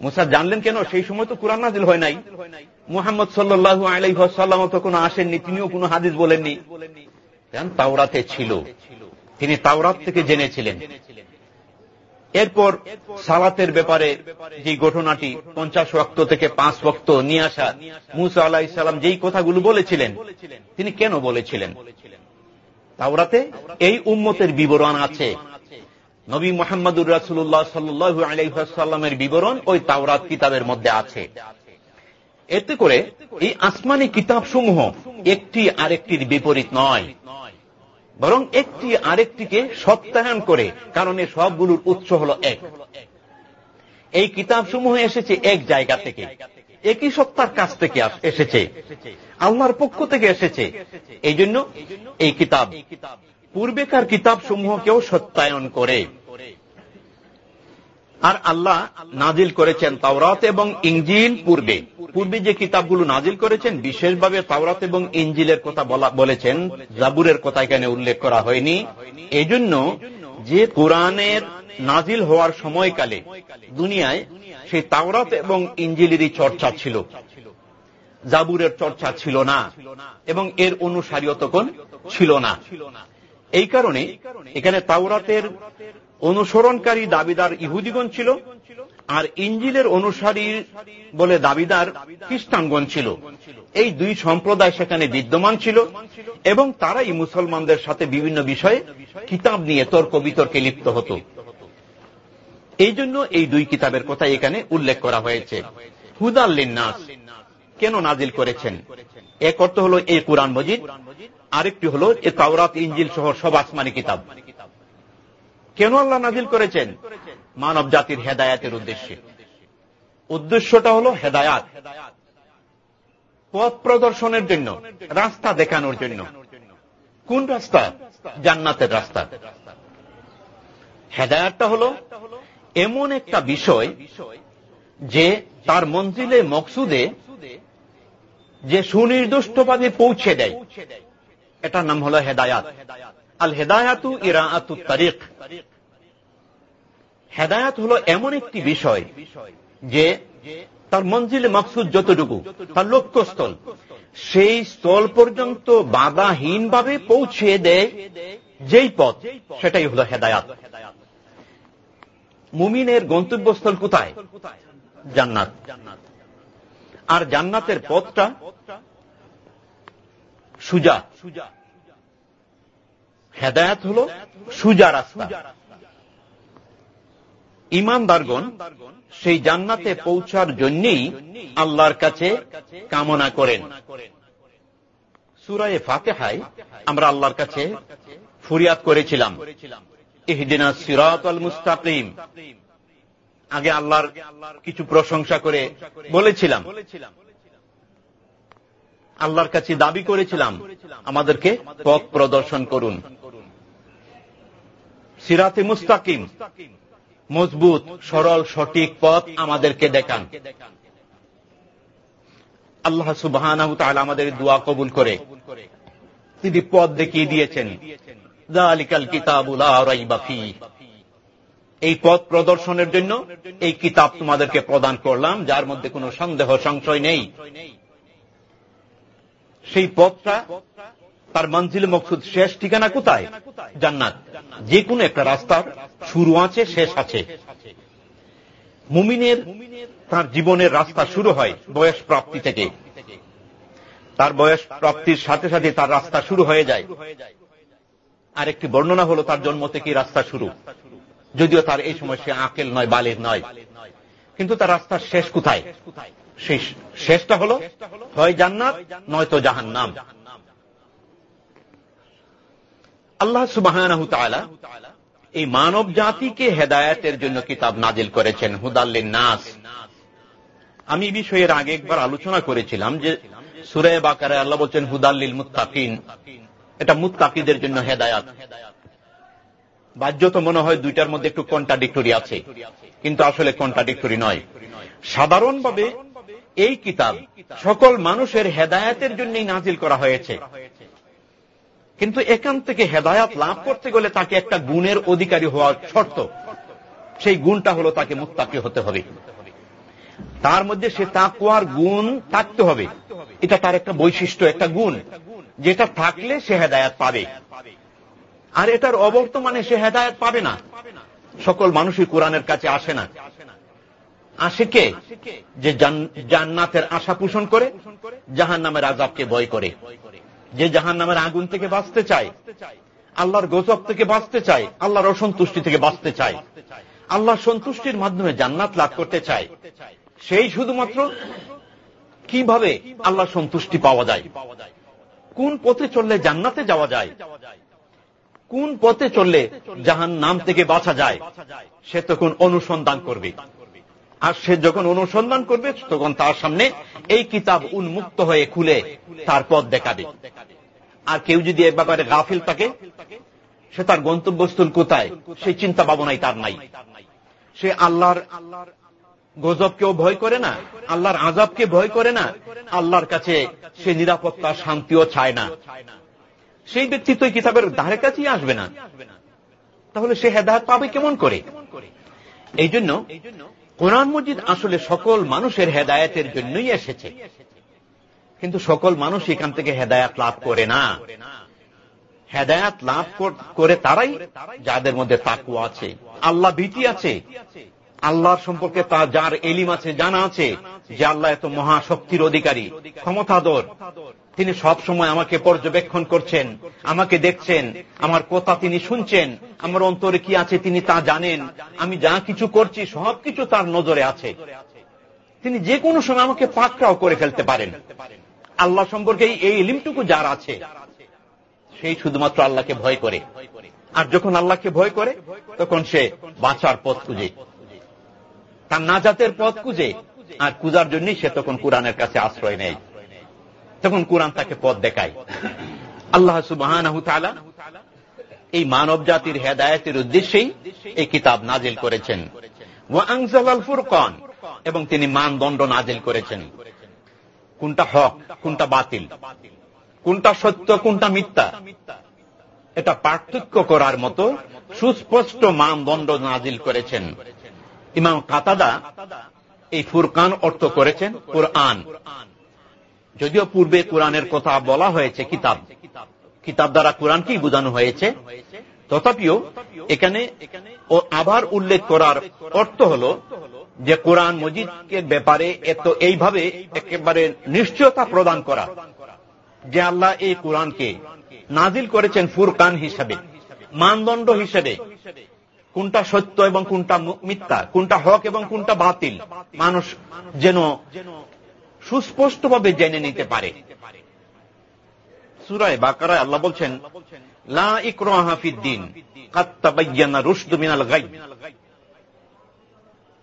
মুসা জানলেন কেন? সেই সময় তো কোরআন নাজিল হয় নাই। মোহাম্মদ সাল্লু আলাইসাল্লাম তো কোনো আসেননি, তিনিও কোনো হাদিস বলেননি। তাওরাতে ছিল। তিনি তাওরাত থেকে জেনেছিলেন। এরপর সালাতের ব্যাপারে যে ঘটনাটি পঞ্চাশ রক্ত থেকে পাঁচ রক্ত নিয়ে আসা মুসা আলাহ ইসলাম যেই কথাগুলো বলেছিলেন, তিনি কেন বলেছিলেন? তাওরাতে এই উম্মতের বিবরণ আছে। নবী মোহাম্মদুর রাসুল্লাহ সাল্লু আলাইসাল্লামের বিবরণ ওই তাওরাত কিতাবের মধ্যে আছে। এতে করে এই আসমানি কিতাব সমূহ একটি আরেকটির বিপরীত নয়। বরং একটি আরেকটিকে সত্যায়ন করে, কারণ এ সবগুলোর উৎস হল এক। এই কিতাব সমূহ এসেছে এক জায়গা থেকে। একই সত্তার কাছ থেকে এসেছে। আল্লাহর পক্ষ থেকে এসেছে। এই জন্য এই কিতাব। পূর্বেকার কিতাব সমূহকেও সত্যায়ন করে। আর আল্লাহ নাজিল করেছেন তাওরাত এবং ইঞ্জিল পূর্বে। পূর্বে যে কিতাবগুলো নাজিল করেছেন, বিশেষভাবে তাওরাত এবং ইঞ্জিলের কথা বলেছেন, জাবুরের কথা এখানে উল্লেখ করা হয়নি। এই জন্য যে কোরআনের নাজিল হওয়ার সময়কালে দুনিয়ায় সেই তাওরাত এবং ইঞ্জিলেরই চর্চা ছিল। জাবুরের চর্চা ছিল না এবং এর অনুসারীও তখন ছিল না। এই কারণে এখানে তাওরাতের অনুসরণকারী দাবিদার ইহুদিগণ ছিল, আর ইঞ্জিলের অনুসারী বলে দাবিদার খ্রিস্টানগণ ছিল। এই দুই সম্প্রদায় সেখানে বিদ্যমান ছিল, এবং তারাই মুসলমানদের সাথে বিভিন্ন বিষয়ে কিতাব নিয়ে তর্ক বিতর্কে লিপ্ত হতো। এই জন্য এই দুই কিতাবের কথা এখানে উল্লেখ করা হয়েছে। হুদাল্লিনাস কেন নাজিল করেছেন? এক অর্থ হল এই কোরআন মজিদ, আরেকটি হল এ তাওরাত, ইঞ্জিল সহ সব আসমানি কিতাব। কেন আল্লাহ নাজিল করেছেন? মানব জাতির হেদায়াতের উদ্দেশ্যে। উদ্দেশ্যটা হল হেদায়াত। পথ প্রদর্শনের জন্য, রাস্তা দেখানোর জন্য। কোন রাস্তা? জান্নাতের রাস্তা। হেদায়াতটা হল এমন একটা বিষয় যে তার মঞ্জিলে, মকসুদে যে সুনির্দিষ্টভাবে পৌঁছে দেয়। এটার নাম হল হেদায়াত। আল হেদায়াতু ইরা আতু তারিখ। হেদায়াত হল এমন একটি বিষয় যে তার মঞ্জিলে মকসুদ যতটুকু, তার লক্ষ্যস্থল, সেই স্থল পর্যন্ত বাধাহীনভাবে পৌঁছে দেয়, যেই পথ, সেটাই হল হেদায়াত। মুমিনের গন্তব্যস্থল কোথায়? জান্নাত। আর জান্নাতের পথটা সুজা সুজা। হেদায়াত হল সুজা রাস্তা। ইমানদারগণ সেই জান্নাতে পৌঁছার জন্যই আল্লাহর কাছে কামনা করেন। সুরায় ফাতেহায় আমরা আল্লাহর কাছে ফুরিয়াদ করেছিলাম। ইহদিনা সিরাত আল মুস্তাকিম। আগে আল্লাহর কিছু প্রশংসা করে বলেছিলাম। আল্লাহর কাছে দাবি করেছিলাম, আমাদেরকে পথ প্রদর্শন করুন। সিরাতে মুস্তাকিম। মজবুত, সরল, সঠিক পথ আমাদেরকে দেখান। আল্লাহ সুবাহ আমাদের দোয়া কবুল করে। তিনি পথ দেখিয়ে দিয়েছেন। এই পথ প্রদর্শনের জন্য এই কিতাব তোমাদেরকে প্রদান করলাম, যার মধ্যে কোনো সন্দেহ, সংশয় নেই। সেই পথটা তার মঞ্জিল মকসুদ শেষ ঠিকানা কোথায়? জান্নাত। যে কোনো একটা রাস্তার শুরু আছে, শেষ আছে। মুমিনের তার জীবনের রাস্তা শুরু হয় বয়স প্রাপ্তি থেকে। তার বয়স প্রাপ্তির সাথে সাথে তার রাস্তা শুরু হয়ে যায়। আর একটি বর্ণনা হল, তার জন্ম থেকে রাস্তা শুরু। যদিও তার এই সময় সে আকেল নয়, বালের নয়। কিন্তু তার রাস্তার শেষ কোথায়? শেষটা হল, হয় জান্নাত, নয়তো জাহান নাম আল্লাহ সুবাহ এই মানব জাতিকে হেদায়তের জন্য কিতাব নাজিল করেছেন হুদাল্লিন নাস আমি বিষয়ের আগে একবার আলোচনা করেছিলাম যে সুরে বাকারে আল্লাহ বলছেন হুদাল্লিল মুত্তাকিন এটা মুত্তাকিদের জন্য হেদায়াত। বাহ্য তো মনে হয় দুইটার মধ্যে একটু কন্ট্রাডিক্টরি আছে, কিন্তু আসলে কন্ট্রাডিক্টরি নয়। সাধারণভাবে এই কিতাব সকল মানুষের হেদায়াতের জন্যই নাজিল করা হয়েছে। কিন্তু এখান থেকে হেদায়াত লাভ করতে গেলে তাকে একটা গুণের অধিকারী হওয়ার শর্ত। সেই গুণটা হলো তাকে মুক্তাকি হতে হবে। তার মধ্যে সে তাকুয়ার গুণ থাকতে হবে। এটা তার একটা বৈশিষ্ট্য, একটা গুণ। যেটা থাকলে সে হেদায়াত পাবে। আর এটার অবর্তমানে সে হেদায়াত পাবে না। সকল মানুষই কোরআনের কাছে আসে না। আসে কে? যে জান্নাতের আশা পোষণ করে জাহান নামের আজাবকে ভয় করে। যে জাহান নামের আগুন থেকে বাঁচতে চায়, আল্লাহর গজব থেকে বাঁচতে চায়, আল্লাহর অসন্তুষ্টি থেকে বাঁচতে চায়, আল্লাহর সন্তুষ্টির মাধ্যমে জান্নাত লাভ করতে চায়, সেই শুধুমাত্র কীভাবে আল্লাহ সন্তুষ্টি পাওয়া যায়? কোন পথে চললে জান্নাতে যাওয়া যায়? কোন পথে চললে জাহান নাম থেকে বাঁচা যায়? সে তখন অনুসন্ধান করবে। আর সে যখন অনুসন্ধান করবে, তখন তার সামনে এই কিতাব উন্মুক্ত হয়ে খুলে তার পথ দেখাবে। আর কেউ যদি এ ব্যাপারে গাফিল থাকে, সে তার গন্তব্যস্থল কোথায়, সেই চিন্তা ভাবনাই তার নাই। সে আল্লাহর আল্লাহর গজবকেও ভয় করে না, আল্লাহর আজাবকে ভয় করে না, আল্লাহর কাছে সে নিরাপত্তা, শান্তিও চায় না। সেই ব্যক্তি তো কিতাবের ধারে কাছেই আসবে না। তাহলে সে হেদায়ত পাবে কেমন করে? এই জন্য কোরআন মজিদ আসলে সকল মানুষের হেদায়তের জন্যই এসেছে। কিন্তু সকল মানুষ এখান থেকে হেদায়াত লাভ করে না। হেদায়াত লাভ করে তারাই যাদের মধ্যে তাকু আছে। আল্লাহ ভীতি আছে। আল্লাহর সম্পর্কে তা যার এলিম আছে, জানা আছে যে আল্লাহ এত মহাশক্তির অধিকারী ক্ষমতাদর তিনি সব সময় আমাকে পর্যবেক্ষণ করছেন, আমাকে দেখছেন, আমার কথা তিনি শুনছেন, আমার অন্তরে কি আছে তিনি তা জানেন, আমি যা কিছু করছি সব কিছু তার নজরে আছে। তিনি যে কোনো সময় আমাকে পাকড়াও করে ফেলতে পারেন। আল্লাহ সম্পর্কে এই ইলিমটুকু যার আছে, সেই শুধুমাত্র আল্লাহকে ভয় করে। আর যখন আল্লাহকে ভয় করে, তখন সে বাঁচার পথ খুঁজে। তার নাজাতের পথ খুঁজে, আর কুজার জন্যই সে তখন কোরআনের কাছে আশ্রয় নেয়। তখন কোরআন তাকে পথ দেখায়। আল্লাহ সুবাহ এই মানব জাতির হেদায়তের উদ্দেশ্যেই এই কিতাব নাজিল করেছেন। ফুরকন, এবং তিনি মানদণ্ড নাজিল করেছেন। কোনটা হক, কোনটা বাতিল? কোনটা সত্য, কোনটা মিথ্যা? এটা পার্থক্য করার মতো সুস্পষ্ট মানদণ্ড নাজিল করেছেন। ইমাম কাতাদা এই ফুরকান অর্থ করেছেন কোরআন। যদিও পূর্বে কোরআনের কথা বলা হয়েছে কিতাব। কিতাব দ্বারা কোরআনকেই বোঝানো হয়েছে। তথাপিও এখানে আবার উল্লেখ করার অর্থ হল যে কোরআন মজিদকে ব্যাপারে এত এইভাবে একেবারে নিশ্চয়তা প্রদান করা যে আল্লাহ এই কোরআনকে নাজিল করেছেন ফুরকান হিসাবে, মানদণ্ড হিসেবে। কোনটা সত্য এবং কোনটা মিথ্যা, কোনটা হক এবং কোনটা বাতিল, মানুষ যেন সুস্পষ্টভাবে জেনে নিতে পারে। সুরায় বাকারায় আল্লাহ বলছেন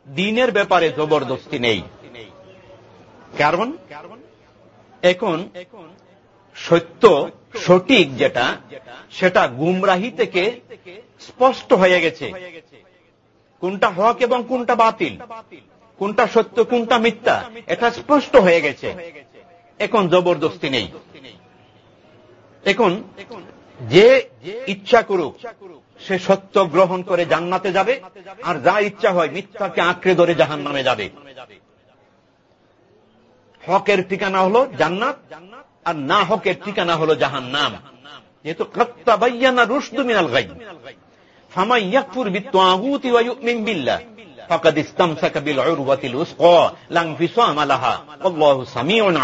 দিনের ব্যাপারে জবরদস্তি নেই। কারণ, এখন সত্য সঠিক যেটা, সেটা গুমরাহি থেকে স্পষ্ট হয়ে গেছে। কোনটা হক এবং কোনটা বাতিল? কোনটা সত্য, কোনটা মিথ্যা, এটা স্পষ্ট হয়ে গেছে। এখন জবরদস্তি নেই। এখন যে ইচ্ছা করুক, সে সত্য গ্রহণ করে জান্নাতে যাবে, আর যা ইচ্ছা হয় মিথ্যাকে আঁকড়ে ধরে জাহান নামে যাবে। হকের ঠিকানা হলো জান্নাত, আর না হকের ঠিকানা হলো জাহান নাম যেহেতু কত্তাবাইয়ানা রুশদু মিনাল গাইব ফামাই ইয়াকফুর বিত্তাগুতি ওয়া বিল্লাহ। ফাকাদ ইসতামসাকা বিল উরওয়াতিল উসকা লা ইনফিসামা লাহা আল্লাহু সামিউন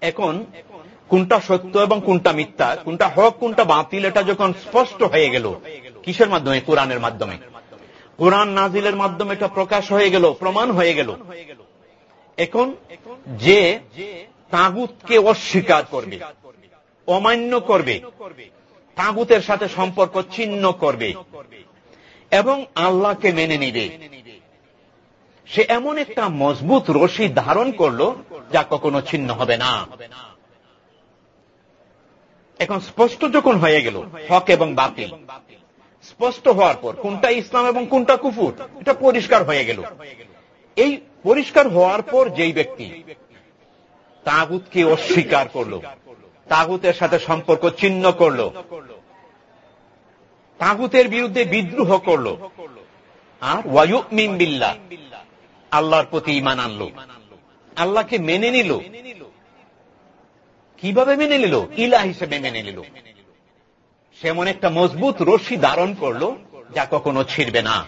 এখন কোনটা সত্য এবং কোনটা মিথ্যা, কোনটা হক, কোনটা বাতিল, এটা যখন স্পষ্ট হয়ে গেল, কিসের মাধ্যমে? কোরআনের মাধ্যমে। কোরআন নাজিলের মাধ্যমে এটা প্রকাশ হয়ে গেল, প্রমাণ হয়ে গেল। এখন যে তাগুতকে অস্বীকার করবে, অমান্য করবে, তাগুতের সাথে সম্পর্ক ছিন্ন করবে এবং আল্লাহকে মেনে নিবে। সে এমন একটা মজবুত রশি ধারণ করল যা কখনো ছিন্ন হবে না। এখন স্পষ্ট যখন হয়ে গেল, হক এবং বাতিল। স্পষ্ট হওয়ার পর কোনটা ইসলাম এবং কোনটা কুফুর, এটা পরিষ্কার হয়ে গেল। এই পরিষ্কার হওয়ার পর যেই ব্যক্তি তাগুতকে অস্বীকার করল, তাগুতের সাথে সম্পর্ক ছিন্ন করল তাগুতের বিরুদ্ধে বিদ্রোহ করল। আর ওয়ায়ুমিন বিল্লা আল্লাহর প্রতি ইমান আনল। আল্লাহকে মেনে নিল। কীভাবে মেনে নিল? ইলা হিসেবে মেনে নিল। সে এমন একটা মজবুত রশি ধারণ করল, যা কখনো ছিড়বে না।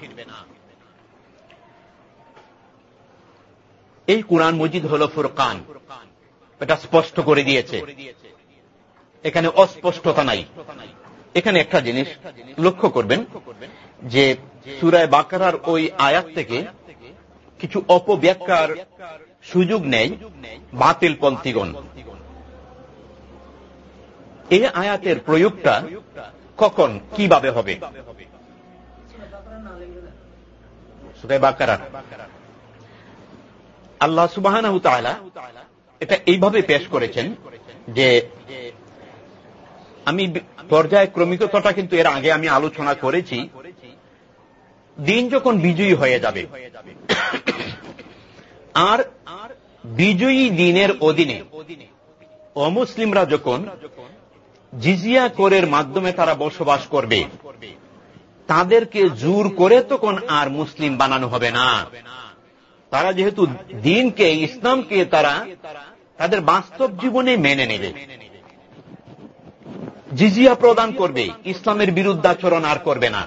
এই কোরআন মজিদ হল ফুরকান। এটা স্পষ্ট করে দিয়েছে। এখানে অস্পষ্টতা নাই। এখানে একটা জিনিস লক্ষ্য করবেন যে সুরায় বাকারার ওই আয়াত থেকে কিছু অপব্যাখ্যার সুযোগ নেই বাতিল পন্থীগণ এই আয়াতের প্রয়োগটা কখন, কীভাবে হবে? আল্লাহ সুবাহ এটা এইভাবে পেশ করেছেন যে আমি পর্যায় ক্রমিকতাটা কিন্তু এর আগে আমি আলোচনা করেছি। দিন যখন বিজয়ী হয়ে যাবে, আর বিজয়ী দিনের অধীনে অমুসলিমরা যখন জিজিয়া করের মাধ্যমে তারা বসবাস করবে, তাদেরকে জোর করে তখন আর মুসলিম বানানো হবে না। তারা যেহেতু দিনকে, ইসলামকে তারা তাদের বাস্তব জীবনে মেনে নেবে। জিজিয়া প্রদান করবে, ইসলামের বিরুদ্ধাচরণ আর করবে না।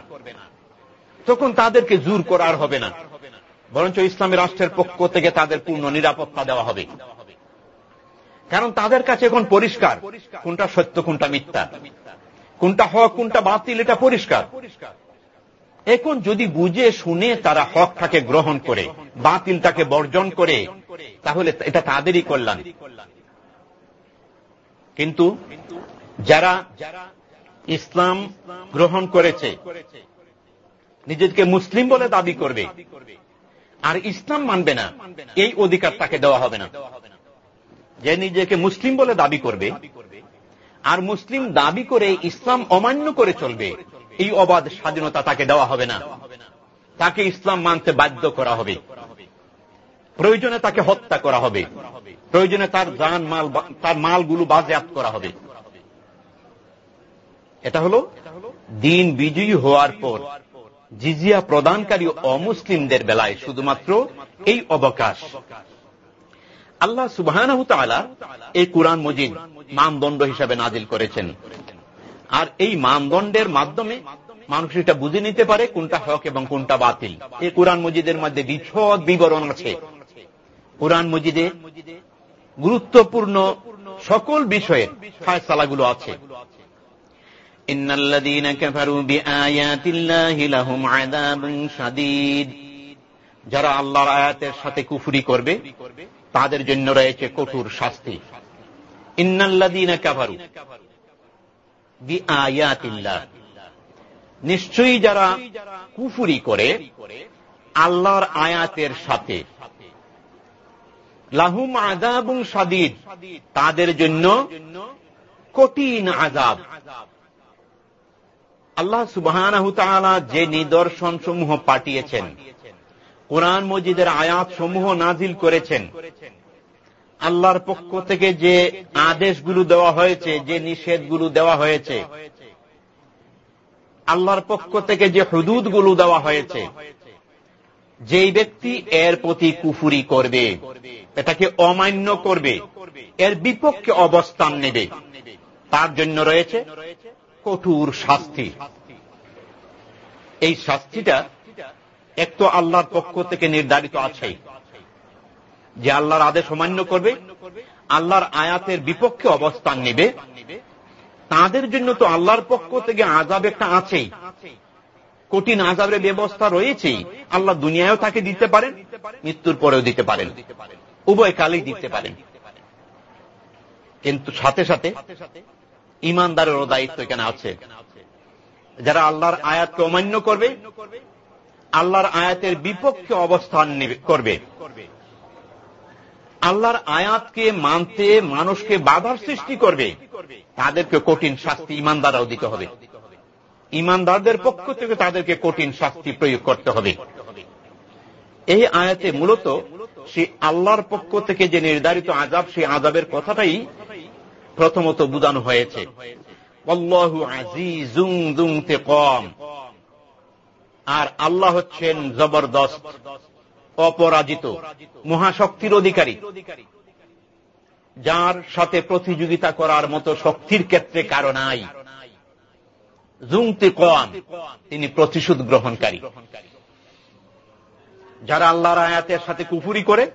তখন তাদেরকে জোর করার হবে না। বরঞ্চ ইসলামী রাষ্ট্রের পক্ষ থেকে তাদের পূর্ণ নিরাপত্তা দেওয়া হবে। কারণ তাদের কাছে এখন পরিষ্কার কোনটা সত্য, কোনটা মিথ্যা। কোনটা হক, কোনটা বাতিল, এটা পরিষ্কার। এখন যদি বুঝে, শুনে তারা হকটাকে গ্রহণ করে, বাতিলটাকে বর্জন করে, তাহলে এটা তাদেরই কল্যাণ। কিন্তু যারা ইসলাম গ্রহণ করেছে নিজেকে মুসলিম বলে দাবি করবে, আর ইসলাম মানবে না, এই অধিকার তাকে দেওয়া হবে না। যে নিজেকে মুসলিম বলে দাবি করবে, আর মুসলিম দাবি করে ইসলাম অমান্য করে চলবে, এই অবাধ স্বাধীনতা তাকে দেওয়া হবে না। তাকে ইসলাম মানতে বাধ্য করা হবে। প্রয়োজনে তাকে হত্যা করা হবে। প্রয়োজনে তার মাল তার মালগুলো বাজেয়াত করা হবে। এটা হল দিন বিজয়ী হওয়ার পর জিজিয়া প্রদানকারী অমুসলিমদের বেলায় শুধুমাত্র এই অবকাশ। আল্লাহ সুবাহ এই কোরআন মজিদ মানদণ্ড হিসাবে নাজিল করেছেন। আর এই মানদণ্ডের মাধ্যমে মানুষ এটা বুঝে নিতে পারে কোনটা হক এবং কোনটা বাতিল। এই কোরআন মজিদের মধ্যে বিশদ বিবরণ আছে। কোরআন মজিদে গুরুত্বপূর্ণ সকল বিষয়ের ফায়সালাগুলো আছে। যারা আল্লাহর আয়াতের সাথে কুফুরি করবে, তাদের জন্য রয়েছে কঠোর শাস্তি। ইন্নাল্লাদিনা কাভারু বি আয়াতিল্লাহ নিশ্চয়ই যারা কুফুরি করে, আল্লাহর আয়াতের সাথে। লাহুম আজাব সাদিদ তাদের জন্য কঠিন আজাব আল্লাহ সুবাহ যে নিদর্শন সমূহ পাঠিয়েছেন, কোরআন মজিদের আয়াত সমূহ নাজিল করেছেন, আল্লাহর পক্ষ থেকে যে আদেশগুলো দেওয়া হয়েছে, যে নিষেধগুলো দেওয়া হয়েছে, আল্লাহর পক্ষ থেকে যে হুদুদগুলো দেওয়া হয়েছে, যেই ব্যক্তি এর প্রতি কুফুরি করবে, এটাকে অমান্য করবে, এর বিপক্ষে অবস্থান নেবে, তার জন্য রয়েছে কঠোর শাস্তি। এই শাস্তিটা এক তো আল্লাহর পক্ষ থেকে নির্ধারিত আছেই যে আল্লাহর আদেশ অমান্য করবে, আল্লাহর আয়াতের বিপক্ষে অবস্থান নেবে। তাদের জন্য তো আল্লাহর পক্ষ থেকে আজাব একটা আছেই কঠিন আজাবের ব্যবস্থা রয়েছেই। আল্লাহ দুনিয়ায়ও তাকে দিতে পারেন, মৃত্যুর পরেও দিতে পারেন। উভয় কালেই দিতে পারেন। কিন্তু সাথে সাথে ইমানদারেরও দায়িত্ব এখানে আছে। যারা আল্লাহর আয়াতকে অমান্য করবে, আল্লাহর আয়াতের বিপক্ষে অবস্থান করবে। আল্লাহর আয়াতকে মানতে মানুষকে বাধার সৃষ্টি করবে, তাদেরকে কঠিন শাস্তি ইমানদারাও দিতে হবে। ইমানদারদের পক্ষ থেকে তাদেরকে কঠিন শাস্তি প্রয়োগ করতে হবে। এই আয়াতে মূলত সে আল্লাহর পক্ষ থেকে যে নির্ধারিত আজাব সেই আজাবের কথাটাই প্রথমত বুঝানো হয়েছে। কম আর আল্লাহ হচ্ছেন জবরদস্ত, অপরাজিত, মহাশক্তির অধিকারী। যার সাথে প্রতিযোগিতা করার মতো শক্তির ক্ষেত্রে কারও নাই। জুংতে কম তিনি প্রতিশোধ গ্রহণকারী। যারা আল্লাহর আয়াতের সাথে কুফুরি করে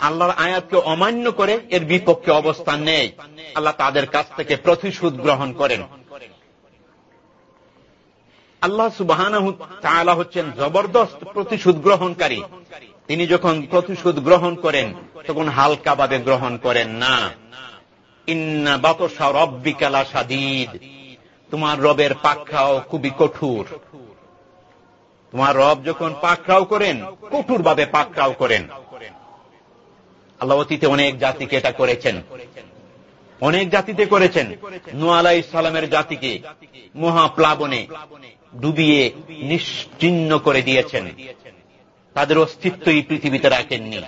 আল্লাহর আয়াতকে অমান্য করে এর বিপক্ষে অবস্থান নেই। আল্লাহ তাদের কাছ থেকে প্রতিশোধ গ্রহণ করেন। আল্লাহ সুবাহ হচ্ছেন জবরদস্ত প্রতিশোধ গ্রহণকারী। তিনি যখন প্রতিশোধ গ্রহণ করেন, তখন হালকাভাবে গ্রহণ করেন না। ইন্না বাতসা রব্বিকালা সাদিদ তোমার রবের পাকড়াও খুবই কঠোর। তোমার রব যখন পাকড়াও করেন কঠোর ভাবে পাকড়াও করেন। আল্লাহ অতীতে অনেক জাতিকে এটা করেছেন। অনেক জাতিতে করেছেন। নোয়ালা ইসলামের জাতিকে মহাপ্লাবনে ডুবিয়ে নিশ্চিন্ন করে দিয়েছেন। তাদের অস্তিত্ব এই পৃথিবীতে রাখেননি।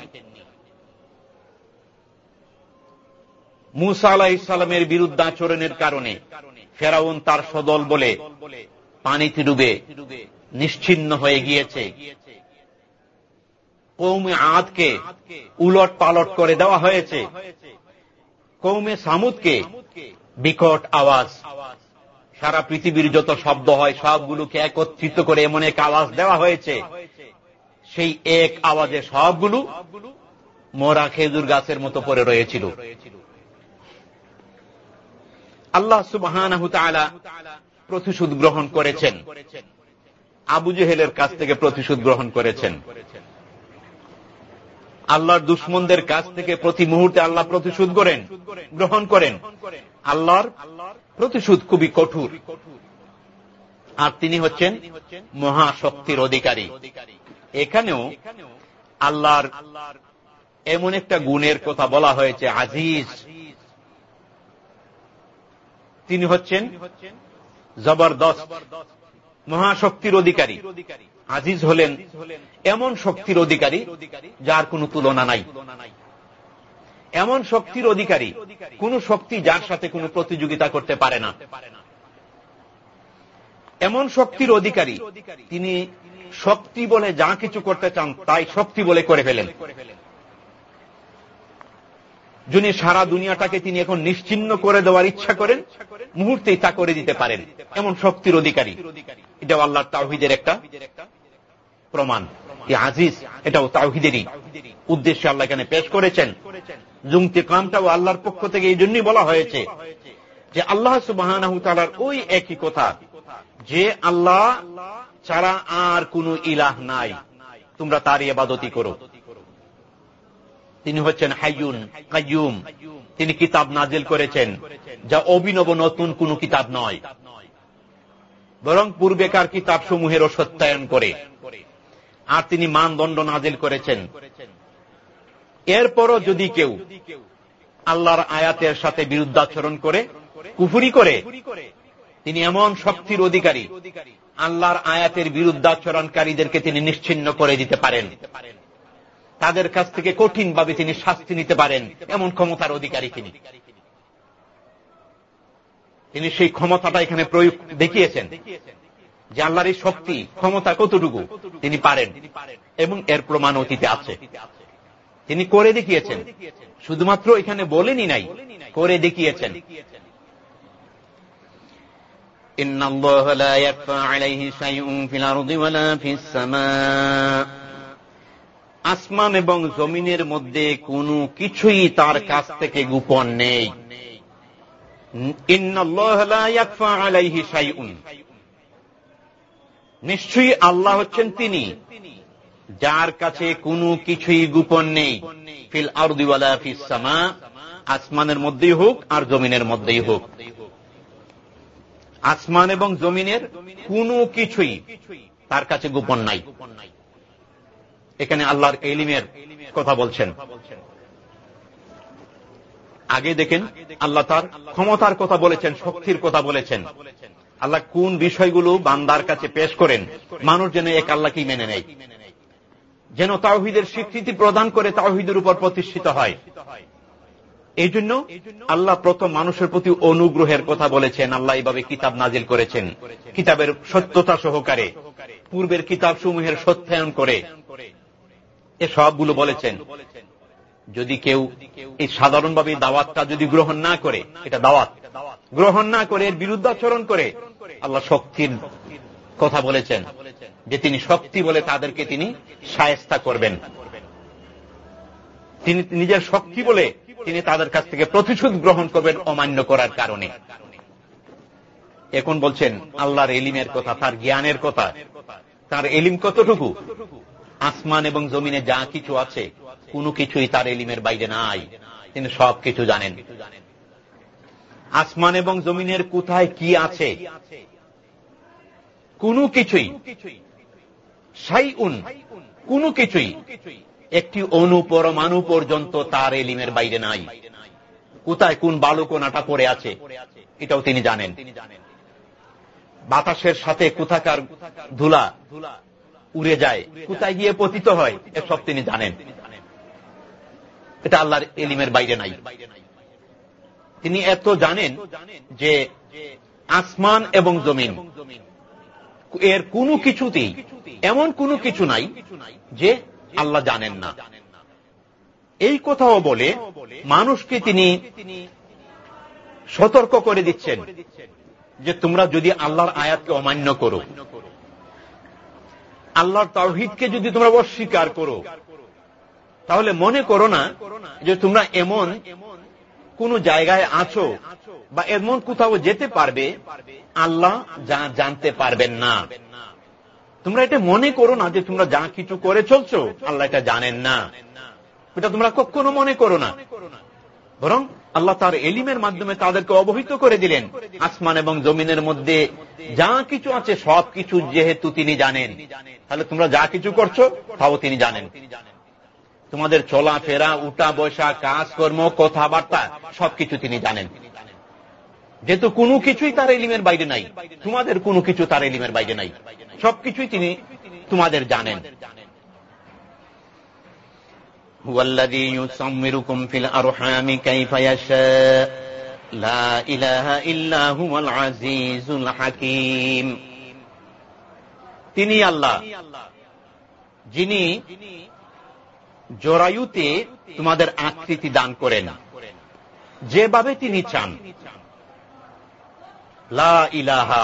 মুসা আলাহ ইসলামের বিরুদ্ধাচরণের কারণে ফেরাউন তার সদল বলে পানিতে ডুবে নিশ্চিন্ন হয়ে গিয়েছে। কৌমে আদকে উলট পালট করে দেওয়া হয়েছে। কৌমে সামুদকে বিকট আওয়াজ। সারা পৃথিবীর যত শব্দ হয়, সবগুলোকে একত্রিত করে এমন এক আওয়াজ দেওয়া হয়েছে। সেই এক আওয়াজে সবগুলো মোরা খেজুর গাছের মতো পড়ে রয়েছিল। আল্লাহ সুবাহ প্রতিশোধ গ্রহণ করেছেন। আবু জেহেলের কাছ থেকে প্রতিশোধ গ্রহণ করেছেন। আল্লাহর দুশ্মনদের কাছ থেকে প্রতি মুহূর্তে আল্লাহ প্রতিশোধ করেন, গ্রহণ করেন। আল্লাহর প্রতিশোধ খুবই কঠোর। আর তিনি হচ্ছেন মহাশক্তির অধিকারী। এখানেও আল্লাহর এমন একটা গুণের কথা বলা হয়েছে, আজিজ। তিনি হচ্ছেন জবরদস্ত। মহাশক্তির অধিকারী। আজিজ হলেন এমন শক্তির অধিকারী যার কোনো তুলনা নাই। এমন শক্তির অধিকারী কোন শক্তি যার সাথে কোনো প্রতিযোগিতা করতে পারে না। এমন শক্তির অধিকারী তিনি শক্তি বলে যা কিছু করতে চান তাই শক্তি বলে করে ফেলেন। যিনি সারা দুনিয়াটাকে তিনি এখন নিশ্চিন্ন করে দেওয়ার ইচ্ছা করেন, মুহূর্তেই তা করে দিতে পারেন। এমন শক্তির অধিকারী। এটা আল্লাহ তাহিদের একটা প্রমাণ। আজিজ, এটাও তাহিদেরই উদ্দেশ্যে আল্লাহ এখানে পেশ করেছেন। জুমতি কামটাও আল্লাহর পক্ষ থেকে এই জন্যই বলা হয়েছে যে আল্লাহ সুবাহ ওই একই কথা, যে আল্লাহ ছাড়া আর কোন ইলাহ নাই। তোমরা তার ইবাদতি করো। তিনি হচ্ছেন হাইয়ুন কাইয়ুম। তিনি কিতাব নাজিল করেছেন, যা অভিনব নতুন কোন কিতাব নয়। বরং পূর্বেকার কিতাব সমূহেরও সত্যায়ন করে। আর তিনি মানদণ্ড নাজিল করেছেন। এরপরও যদি কেউ আল্লাহর আয়াতের সাথে বিরুদ্ধাচরণ করে, কুফুরি করে, তিনি এমন শক্তির অধিকারী, আল্লাহর আয়াতের বিরুদ্ধাচরণকারীদেরকে তিনি নিশ্চিন্ন করে দিতে পারেন। তাদের কাছ থেকে কঠিন ভাবে তিনি শাস্তি নিতে পারেন, এমন ক্ষমতার অধিকারী তিনি। তিনি সেই ক্ষমতাটা এখানে প্রয়োগ দেখিয়েছেন যে আল্লাহর এই শক্তি ক্ষমতা কতটুকু তিনি পারেন এবং এর প্রমাণ অতীতে আছে তিনি করে দেখিয়েছেন শুধুমাত্র এখানে বলেনি নাই করে দেখিয়েছেন إن الله لا يخفى عليه شيء في الأرض ولا في السماء আসমান এবং জমিনের মধ্যে কোনো কিছুই তার কাছ থেকে গোপন নেই নিশ্চয়ই আল্লাহ হচ্ছেন তিনি, যার কাছে কোনো কিছুই গোপন নেই। ফিল আরদিওয়ালা ফিসামা আসমানের মধ্যেই হোক আর জমিনের মধ্যেই হোক। আসমান এবং জমিনের কোনো কিছুই তার কাছে গোপন নাই। এখানে আল্লাহর এলিমের কথা বলছেন। আগে দেখেন, আল্লাহ তার ক্ষমতার কথা বলেছেন, শক্তির কথা বলেছেন। আল্লাহ কোন বিষয়গুলো বান্দার কাছে পেশ করেন, মানুষ যেন এক আল্লাহকেই মেনে নেয়। যেন তাওহিদের স্বীকৃতি প্রদান করে তাওহিদের উপর প্রতিষ্ঠিত হয়। এই জন্য আল্লাহ প্রথম মানুষের প্রতি অনুগ্রহের কথা বলেছেন, আল্লাহ এইভাবে কিতাব নাজিল করেছেন। কিতাবের সত্যতা সহকারে, পূর্বের কিতাব সমূহের সত্যায়ন করে, এ সবগুলো বলেছেন। যদি কেউ এই সাধারণভাবে দাওয়াতটা যদি গ্রহণ না করে, এটা দাওয়াত। গ্রহণ না করে, এর বিরুদ্ধাচরণ করে, আল্লাহ শক্তির কথা বলেছেন যে তিনি শক্তি বলে তাদেরকে তিনি সায়স্তা করবেন। তিনি নিজের শক্তি বলে তিনি তাদের কাছ থেকে প্রতিশোধ গ্রহণ করবেন অমান্য করার কারণে। এখন বলছেন, আল্লাহর এলিমের কথা, তার জ্ঞানের কথা, তার এলিম কতটুকু? আসমান এবং জমিনে যা কিছু আছে, কোনো কিছুই তার এলিমের বাইরে নাই। তিনি সব কিছু জানেন। আসমান এবং জমিনের কোথায় কি আছে? কোনো কিছুই। সাই উন কোনো কিছুই। একটি অনু পরমাণু পর্যন্ত তার এলিমের বাইরে নাই। কোথায় কোন বালুকোনাটা পড়ে আছে, এটাও তিনি জানেন। বাতাসের সাথে কোথাকার ধুলা উড়ে যায়, কোথায় গিয়ে পতিত হয়, এসব তিনি জানেন। এটা আল্লাহর এলিমের বাইরে নাই। তিনি এত জানেন যে আসমান এবং জমিন, এর কোনো কিছুতেই এমন কোনো কিছু নাই যে আল্লাহ জানেন না। এই কথাও বলে মানুষকে তিনি সতর্ক করে দিচ্ছেন যে তোমরা যদি আল্লাহর আয়াতকে অমান্য করো আল্লাহর তাওহিদকে যদি তোমরা অস্বীকার করো, তাহলে মনে করো না যে তোমরা এমন কোন জায়গায় আছো বা এমন কোথাও যেতে পারবে আল্লাহ যা জানতে পারবেন না। তোমরা এটা মনে করো না যে তোমরা যা কিছু করে চলছো, আল্লাহ এটা জানেন না। এটা তোমরা কখনো মনে করো না। বরং আল্লাহ তার এলিমের মাধ্যমে তাদেরকে অবহিত করে দিলেন। আসমান এবং জমিনের মধ্যে যা কিছু আছে, সব কিছু যেহেতু তিনি জানেন। তাহলে তোমরা যা কিছু করছ, তাও তিনি জানেন। তোমাদের চলাফেরা উঠা, বসা কাজকর্ম কথাবার্তা সবকিছু তিনি জানেন। যেহেতু কোনো কিছুই তার এলিমের বাইরে নাই, তোমাদের কোনো কিছু তার এলিমের বাইরে নাই। সবকিছুই তিনি তোমাদের জানেন। هو الذي يصوركم في الأرحام كيف يشاء لا إله إلا هو العزيز الحكيم তিনি আল্লাহ যিনি জরায়ুতে তোমাদের আকৃতি দান করেন যেভাবে তিনি চান লা ইলাহা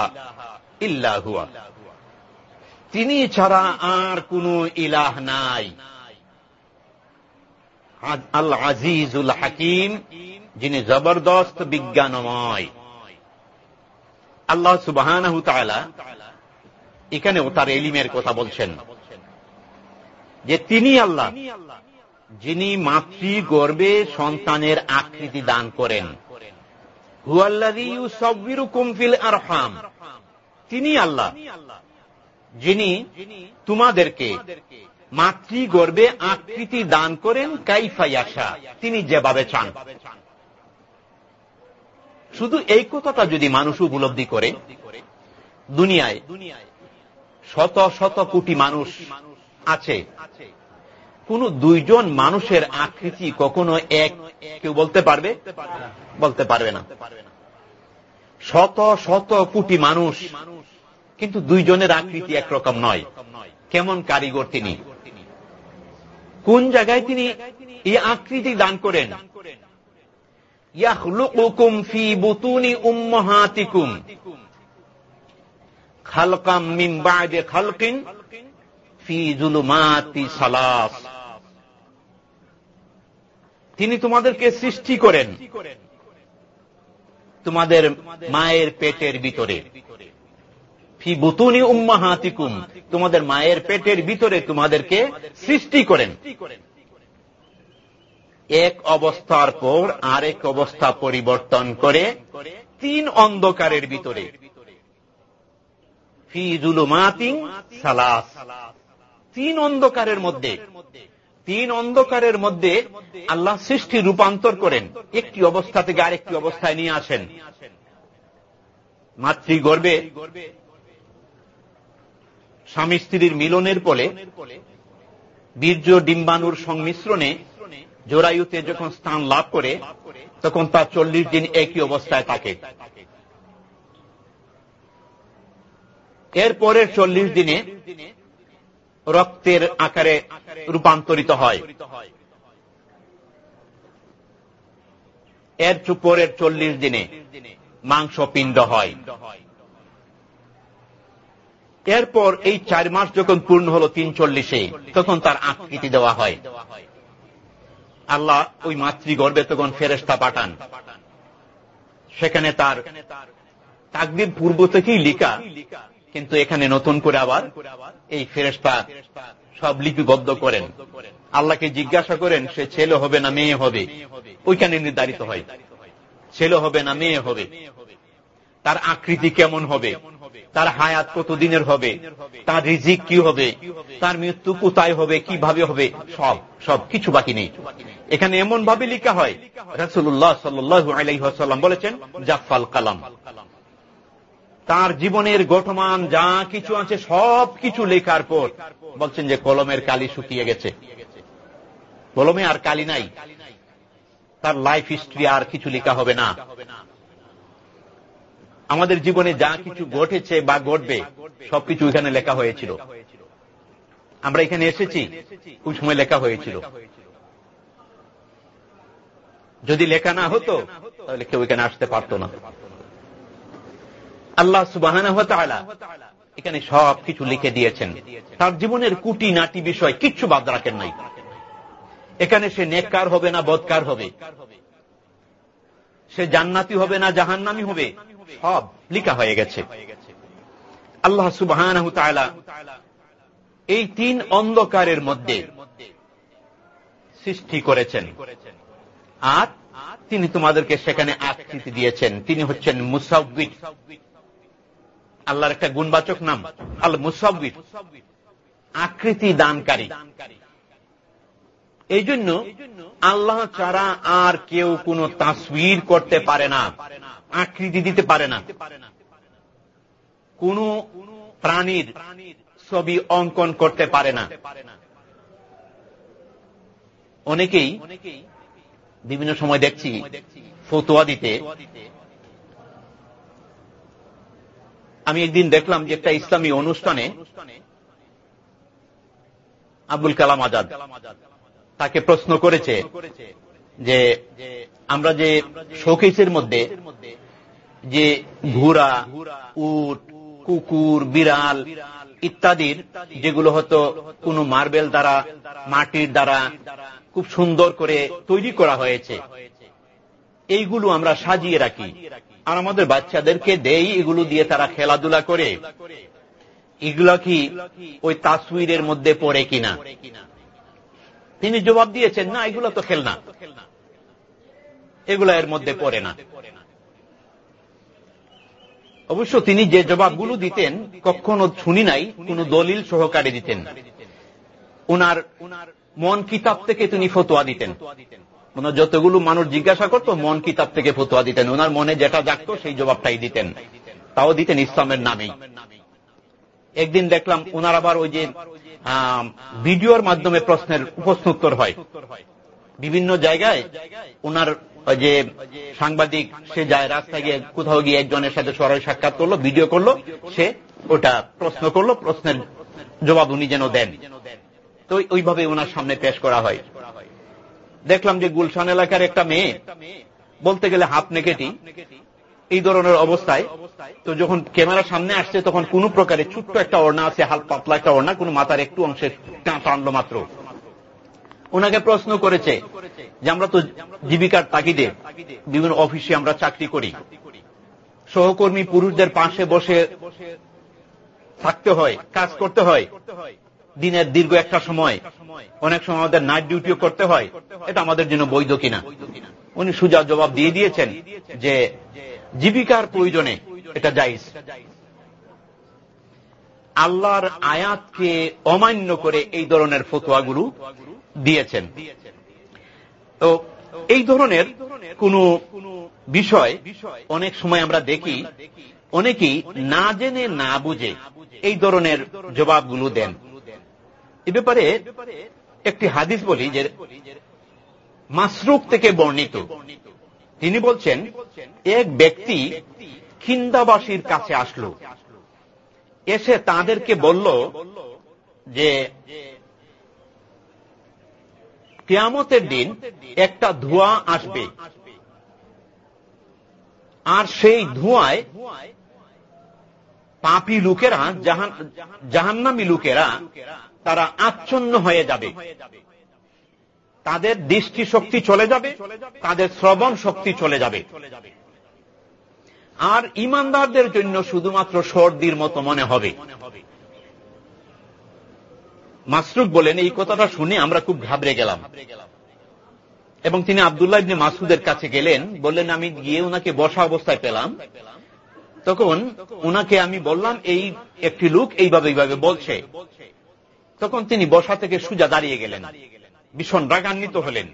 ইল্লাহুয়া তিনি ছাড়া আর কোন ইলাহ নাই আল আজিজুল হাকিম, যিনি জবরদস্ত বিজ্ঞানময়। আল্লাহ সুবাহ এখানেও তার এলিমের কথা বলছেন যে তিনি আল্লাহ, যিনি মাতৃ গর্বে সন্তানের আকৃতি দান করেন। আরহাম। তিনি আল্লাহ, যিনি তোমাদেরকে মাতৃ গর্বে আকৃতি দান করেন কাইফাইয়াশা তিনি যেভাবে চান। শুধু এই কথাটা যদি মানুষ উপলব্ধি করে, দুনিয়ায় শত শত কোটি মানুষ আছে। কোন দুইজন মানুষের আকৃতি কখনো এক কেউ বলতে পারবে? বলতে পারবে না। শত শত কোটি মানুষ, কিন্তু দুইজনের আকৃতি একরকম নয়। কেমন কারিগর তিনি। কোন জায়গায় তিনি এই আকৃতি দান করেন? ফি বুতুনি খালকাম মিন খালকিন ফি জুলুমাতি সালাস। তিনি তোমাদেরকে সৃষ্টি করেন তোমাদের মায়ের পেটের ভিতরে। বুতুনি উম্মাহাতিকুম। তোমাদের মায়ের পেটের ভিতরে তোমাদেরকে সৃষ্টি করেন। এক অবস্থার পর আরেক অবস্থা পরিবর্তন করে তিন অন্ধকারের ভিতরে। তিন অন্ধকারের মধ্যে। তিন অন্ধকারের মধ্যে আল্লাহ সৃষ্টি রূপান্তর করেন। একটি অবস্থা থেকে আরেকটি অবস্থায় নিয়ে আসেন। মাতৃগর্ভে স্বামী স্ত্রীর মিলনের ফলে বীর্য ডিম্বাণুর সংমিশ্রণে জোরায়ুতে যখন স্থান লাভ করে, তখন তার চল্লিশ দিন একই অবস্থায় থাকে। এর পরের চল্লিশ দিনে রক্তের আকারে রূপান্তরিত হয়। এর পরের চল্লিশ দিনে মাংস পিণ্ড হয়। এরপর এই চার মাস যখন পূর্ণ হল তিন চল্লিশে, তখন তার আকৃতি দেওয়া হয়। আল্লাহ ওই মাতৃগর্ভে তখন ফেরেস্তা পাঠান। সেখানে তার তাকদির পূর্ব থেকেই লিখা, কিন্তু এখানে নতুন করে আবার এই ফেরেস্তা সব লিপিবদ্ধ করেন। আল্লাহকে জিজ্ঞাসা করেন, সে ছেলে হবে না মেয়ে হবে? ওইখানে নির্ধারিত হয়, ছেলে হবে না মেয়ে হবে? তার আকৃতি কেমন হবে? তার হায়াত কত দিনের হবে? তার রিজিক কি হবে? তার মৃত্যু কোথায় হবে? কীভাবে হবে? সব সব কিছু বাকি নেই। এখানে এমন ভাবে লিখা হয় রাসুল্লাহ সাল্লু আলাইসাল্লাম বলেছেন, জাফাল কালাম। তার জীবনের গঠমান যা কিছু আছে, সব কিছু লেখার পর বলছেন যে কলমের কালি শুকিয়ে গেছে। কলমে আর কালি নাই। তার লাইফ হিস্ট্রি আর কিছু লেখা হবে না। আমাদের জীবনে যা কিছু ঘটেছে বা ঘটবে, সবকিছু এখানে লেখা হয়েছিল। আমরা এখানে এসেছি ওই সময় লেখা হয়েছিল। যদি লেখা না হতো, তাহলে কেউ এখানে আসতে পারত না। আল্লাহ সুবাহ এখানে সব কিছু লিখে দিয়েছেন। তার জীবনের কুটি নাটি বিষয় কিচ্ছু বাদ রাখেন নাই। এখানে সে নেককার হবে না বদকার হবে। সে জান্নাতি হবে না জাহান্নামি হবে। সব লিখা হয়ে গেছে। আল্লাহ সুবাহ এই তিন অন্ধকারের মধ্যে সৃষ্টি করেছেন। আর তিনি তোমাদেরকে সেখানে আকৃতি দিয়েছেন। তিনি হচ্ছেন মুসাউদ্দিক আল্লাহর একটা গুণবাচক নাম আল মুসাউদ্দিক আকৃতি দানকারী। এই জন্য আল্লাহ ছাড়া আর কেউ কোন তাসবির করতে পারে না। আকৃতি দিতে পারে না। কোন প্রাণীর ছবি অঙ্কন করতে পারে না। অনেকেই বিভিন্ন সময় দেখছি ফতুয়া দিতে। আমি একদিন দেখলাম যে একটা ইসলামী অনুষ্ঠানে আব্দুল কালাম আজাদ তাকে প্রশ্ন করেছে যে আমরা যে শোকেসের মধ্যে যে ঘোড়া, উট, কুকুর, বিড়াল ইত্যাদির যেগুলো হয়তো কোন মার্বেল দ্বারা, মাটির দ্বারা খুব সুন্দর করে তৈরি করা হয়েছে। এইগুলো আমরা সাজিয়ে রাখি। আর আমাদের বাচ্চাদেরকে দেই এগুলো দিয়ে তারা খেলাধুলা করে। এগুলো কি ওই তাসুইরের মধ্যে পড়ে কিনা? তিনি জবাব দিয়েছেন, না, এগুলো তো খেলনা। এগুলো এর মধ্যে পড়ে না। অবশ্য তিনি যে জবাবগুলো দিতেন, কখনো শুনি নাই, কোন দলিল সহকারে দিতেন। উনার মন কিতাব থেকে তিনি ফতোয়া দিতেন। ওনার যতগুলো মানুষ জিজ্ঞাসা করত, মন কিতাব থেকে ফতোয়া দিতেন। ওনার মনে যেটা জাগত, সেই জবাবটাই দিতেন। তাও দিতেন ইসলামের নামেই। একদিন দেখলাম ওনার আবার ওই যে ভিডিওর মাধ্যমে প্রশ্নের প্রশ্ন উত্তর হয়। বিভিন্ন জায়গায় ওনার যে সাংবাদিক, সে যায় রাস্তায় গিয়ে কোথাও গিয়ে একজনের সাথে সরাই সাক্ষাৎ করল ভিডিও করল, সে ওটা প্রশ্ন করল, প্রশ্নের জবাব উনি যেন দেন। তো ওইভাবে ওনার সামনে পেশ করা হয়। দেখলাম যে গুলশান এলাকার একটা মেয়ে, বলতে গেলে হাত নেকেটি, এই ধরনের অবস্থায়, তো যখন ক্যামেরার সামনে আসছে, তখন কোন প্রকারের ছোট্ট একটা ওড়না আছে হাল পাতলা একটা ওড়না, কোন মাথার একটু অংশের টানলো মাত্র। ওনাকে প্রশ্ন করেছে যে আমরা তো জীবিকার তাগিদে বিভিন্ন অফিসে আমরা চাকরি করি। সহকর্মী পুরুষদের পাশে বসে থাকতে হয়, কাজ করতে হয়। দিনের দীর্ঘ একটা সময়, অনেক সময় আমাদের নাইট ডিউটিও করতে হয়। এটা আমাদের জন্য বৈধ কিনা? উনি সুজা জবাব দিয়ে দিয়েছেন যে জীবিকার প্রয়োজনে এটা যাইজ আল্লাহর আয়াতকে অমান্য করে এই ধরনের ফতোয়াগুলো দিয়েছেন। তো এই ধরনের কোন বিষয় অনেক সময় আমরা দেখি, অনেকেই না জেনে না বুঝে এই ধরনের জবাবগুলো দেন। এ ব্যাপারে একটি হাদিস বলি যে মাসরুক থেকে বর্ণিত। তিনি বলছেন, এক ব্যক্তি খিন্দাবাসীর কাছে আসলো। এসে তাদেরকে বলল যে কেয়ামতের দিন একটা ধোঁয়া আসবে। আর সেই ধোঁয়ায় পাপি লোকেরা জাহান্নামি লোকেরা, তারা আচ্ছন্ন হয়ে যাবে। তাদের দৃষ্টি শক্তি চলে যাবে, তাদের শ্রবণ শক্তি চলে যাবে। আর ইমানদারদের জন্য শুধুমাত্র সর্দির মতো মনে হবে। মাসরুক বলেন, এই কথাটা শুনে আমরা খুব ঘাবড়ে গেলাম। এবং তিনি আবদুল্লাহ ইবনে মাসুদের কাছে গেলেন, বললেন, আমি গিয়ে ওনাকে বসা অবস্থায় পেলাম। তখন ওনাকে আমি বললাম, এই একটি লোক এইভাবে এইভাবে বলছে। তখন তিনি বসা থেকে সুজা দাঁড়িয়ে গেলেন, ভীষণ রাগান্বিত হলেন।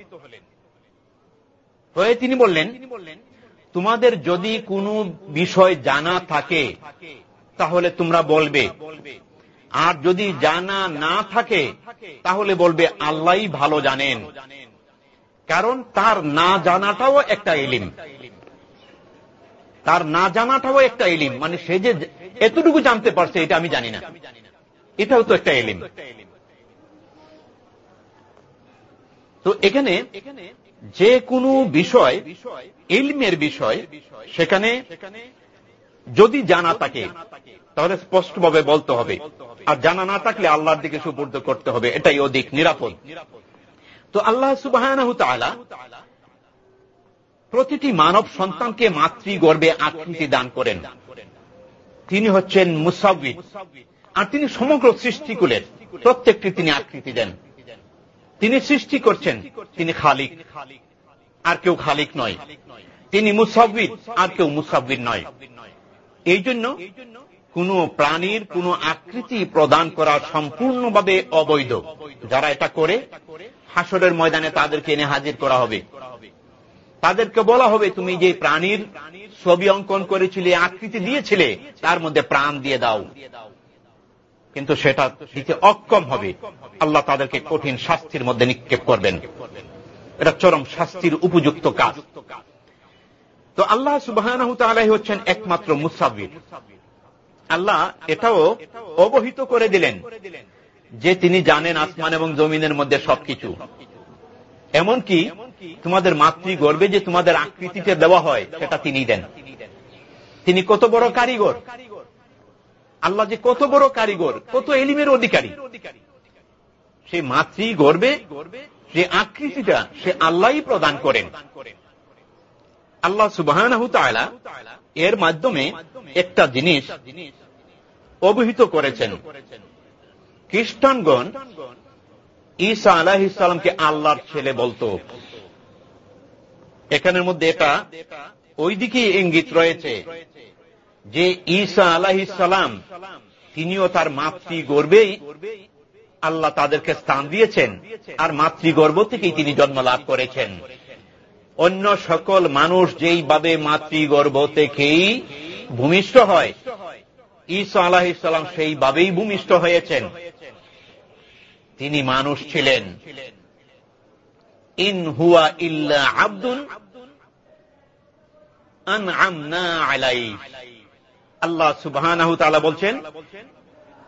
হয়ে তিনি বললেন, তোমাদের যদি কোনো বিষয় জানা থাকে, তাহলে তোমরা বলবে। আর যদি জানা না থাকে, তাহলে বলবে, আল্লাহ ভালো জানেন। কারণ তার না জানাটাও একটা এলিম তার না জানাটাও একটা এলিম মানে সে যে এতটুকু জানতে পারছে, এটা আমি জানি না। এটাও তো একটা এলিম তো এখানে যে কোনো বিষয়, ইলমের বিষয়, সেখানে যদি জানা থাকে, তাহলে স্পষ্টভাবে বলতে হবে। আর জানা না থাকলে আল্লাহর দিকে সুপর্দ করতে হবে, এটাই অধিক নিরাপদ। তো আল্লাহ সুবাহ প্রতিটি মানব সন্তানকে মাতৃগর্বে আকৃতি দান করেন। তিনি হচ্ছেন মুসাউিদ আর তিনি সমগ্র সৃষ্টিকুলের প্রত্যেকটি তিনি আকৃতি দেন। তিনি সৃষ্টি করছেন, তিনি খালিক, আর কেউ খালিক নয়। তিনি মুসাবির আর কেউ মুসাবির নয়। এই জন্য কোন প্রাণীর কোন আকৃতি প্রদান করা সম্পূর্ণভাবে অবৈধ। যারা এটা করে, হাসরের ময়দানে তাদেরকে এনে হাজির করা হবে। তাদেরকে বলা হবে, তুমি যে প্রাণীর ছবি অঙ্কন করেছিলে, আকৃতি দিয়েছিলে, তার মধ্যে প্রাণ দিয়ে দাও। কিন্তু সেটা দিতে অক্ষম হবে। আল্লাহ তাদেরকে কঠিন শাস্তির মধ্যে নিক্ষেপ করবেন। এটা চরম শাস্তির উপযুক্ত কাজ। তো আল্লাহ সুবাহ হচ্ছেন একমাত্র মুসাবির আল্লাহ এটাও অবহিত করে দিলেন যে তিনি জানেন আসমান এবং জমিনের মধ্যে সবকিছু। এমনকি তোমাদের মাতৃ গর্বে যে তোমাদের আকৃতিতে দেওয়া হয়, সেটা তিনি দেন। তিনি কত বড় কারিগর? আল্লাহ যে কত বড় কারিগর, কত এলিমের অধিকারী। সে মাতৃ গর্বে যে আকৃতিটা সে আল্লাহ প্রদান করেন। আল্লাহ সুবাহ এর মাধ্যমে একটা জিনিস অবহিত করেছেন। খ্রিস্টানগণ ঈসা আলাহ ইসলামকে আল্লাহর ছেলে বলতো। এখানের মধ্যে এটা ওই দিকেই ইঙ্গিত রয়েছে যে ঈসা আলাহ ইসালাম তিনিও তার মাতৃ গর্বেই আল্লাহ তাদেরকে স্থান দিয়েছেন আর মাতৃগর্ভ থেকেই তিনি জন্ম লাভ করেছেন। অন্য সকল মানুষ যেইভাবে মাতৃগর্ভ থেকেই ভূমিষ্ঠ হয়, ঈসা আলাহ ইসলাম সেইভাবেই ভূমিষ্ঠ হয়েছেন। তিনি মানুষ ছিলেন। ইন হুয়া ইল্লা আব্দুল আল্লাহ সুবাহ বলছেন,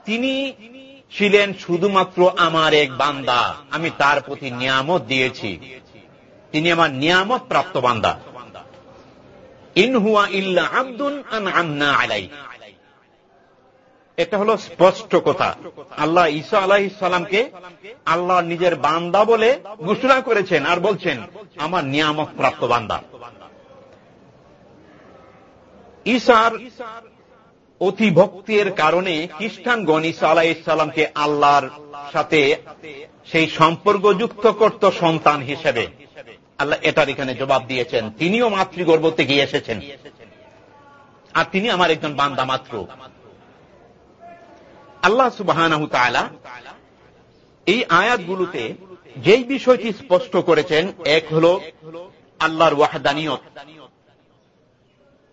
তিনি ছিলেন শুধুমাত্র আমার এক বান্দা, আমি তার প্রতি নিয়ামত দিয়েছি। তিনি আমার নিয়ামত প্রাপ্ত বান্দা। ইনহুয়া ইল্লা আমনা আলাই এটা হলো স্পষ্ট কথা। আল্লাহ ঈসা আলাহ সালামকে আল্লাহ নিজের বান্দা বলে ঘোষণা করেছেন আর বলছেন, আমার নিয়ামক প্রাপ্ত বান্দা। ঈসার অতি ভক্তির কারণে খ্রিস্টানগণ ঈসা আলাহ ইসলামকে আল্লাহর সাথে সেই সম্পর্ক যুক্ত করত সন্তান হিসেবে। আল্লাহ এটার এখানে জবাব দিয়েছেন। তিনিও মাতৃগর্ভ থেকে এসেছেন। আর তিনি আমার একজন বান্দা মাত্র। আল্লাহ সুবাহ এই আয়াতগুলোতে যেই বিষয়টি স্পষ্ট করেছেন, এক হল আল্লাহর ওয়াহদানিয়ত।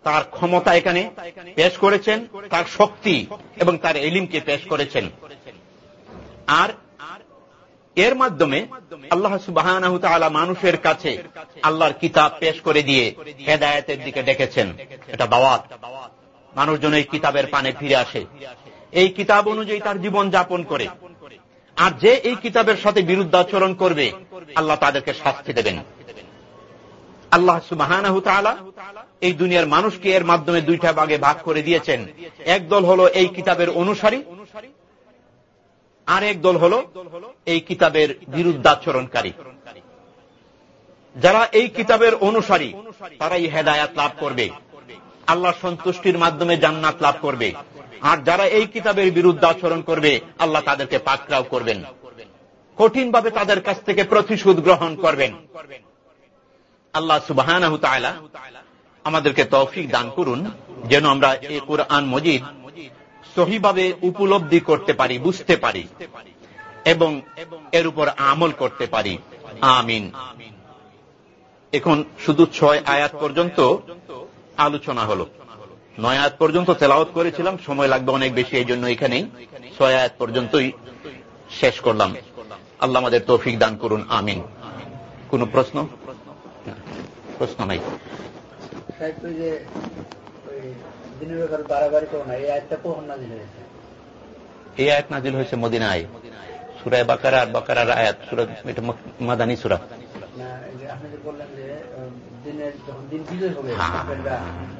তার ক্ষমতা এখানে পেশ করেছেন, তার শক্তি এবং তার এলিমকে পেশ করেছেন। আর এর মাধ্যমে আল্লাহ সুবাহ মানুষের কাছে আল্লাহর কিতাব পেশ করে দিয়ে হেদায়তের দিকে ডেকেছেন। এটা দাওয়াত। মানুষজন এই কিতাবের পানে ফিরে আসে। এই কিতাব অনুযায়ী তার জীবন যাপন করে। আর যে এই কিতাবের সাথে বিরুদ্ধাচরণ করবে, আল্লাহ তাদেরকে শাস্তি দেবেন। আল্লাহ সুবাহ এই দুনিয়ার মানুষকে এর মাধ্যমে দুইটা ভাগে ভাগ করে দিয়েছেন। এক দল হল এই কিতাবের অনুসারী আর এক দল হল এই কিতাবের বিরুদ্ধাচরণকারী। যারা এই কিতাবের অনুসারী, তারাই হেদায়াত লাভ করবে। আল্লাহ সন্তুষ্টির মাধ্যমে জান্নাত লাভ করবে। আর যারা এই কিতাবের বিরুদ্ধে আচরণ করবে, আল্লাহ তাদেরকে পাকড়াও করবেন। কঠিনভাবে তাদের কাছ থেকে প্রতিশোধ গ্রহণ করবেন। আল্লাহ সুবাহ আমাদেরকে তৌফিক দান করুন, যেন আমরা এই কোরআন মজিদ সহিভাবে উপলব্ধি করতে পারি, বুঝতে পারি, এবং এর উপর আমল করতে পারি। আমিন। এখন শুধু ছয় আয়াত পর্যন্ত আলোচনা হল। নয় আয়াত পর্যন্ত তেলাওত করেছিলাম, সময় লাগবে অনেক বেশি, এই জন্য এখানেই ছয় আয়াত পর্যন্তই শেষ করলাম। আল্লাহ আমাদের তৌফিক দান করুন, আমিন। কোন প্রশ্ন? প্রশ্ন নাই। এই আয়াত নাজিল হয়েছে মদিনায়। সুরায় বাকারা আর বাকারার আয়াত সুরা এটা মাদানী সুরা। দিনের যখন দিন বিজয় হবে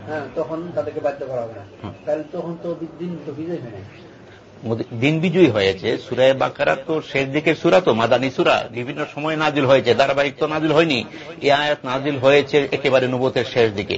হ্যাঁ তখন তাদেরকে বাধ্য করা হবে না। তাহলে তখন তো দিন তো বিজয় হয় না দিন বিজয়ী হয়েছে সুরায় বাকারা তো শেষ দিকের সুরা তো মাদানী সুরা বিভিন্ন সময় নাজিল হয়েছে ধারাবাহিক তো নাজিল হয়নি। এ আয়াত নাজিল হয়েছে একেবারে নবতের শেষ দিকে।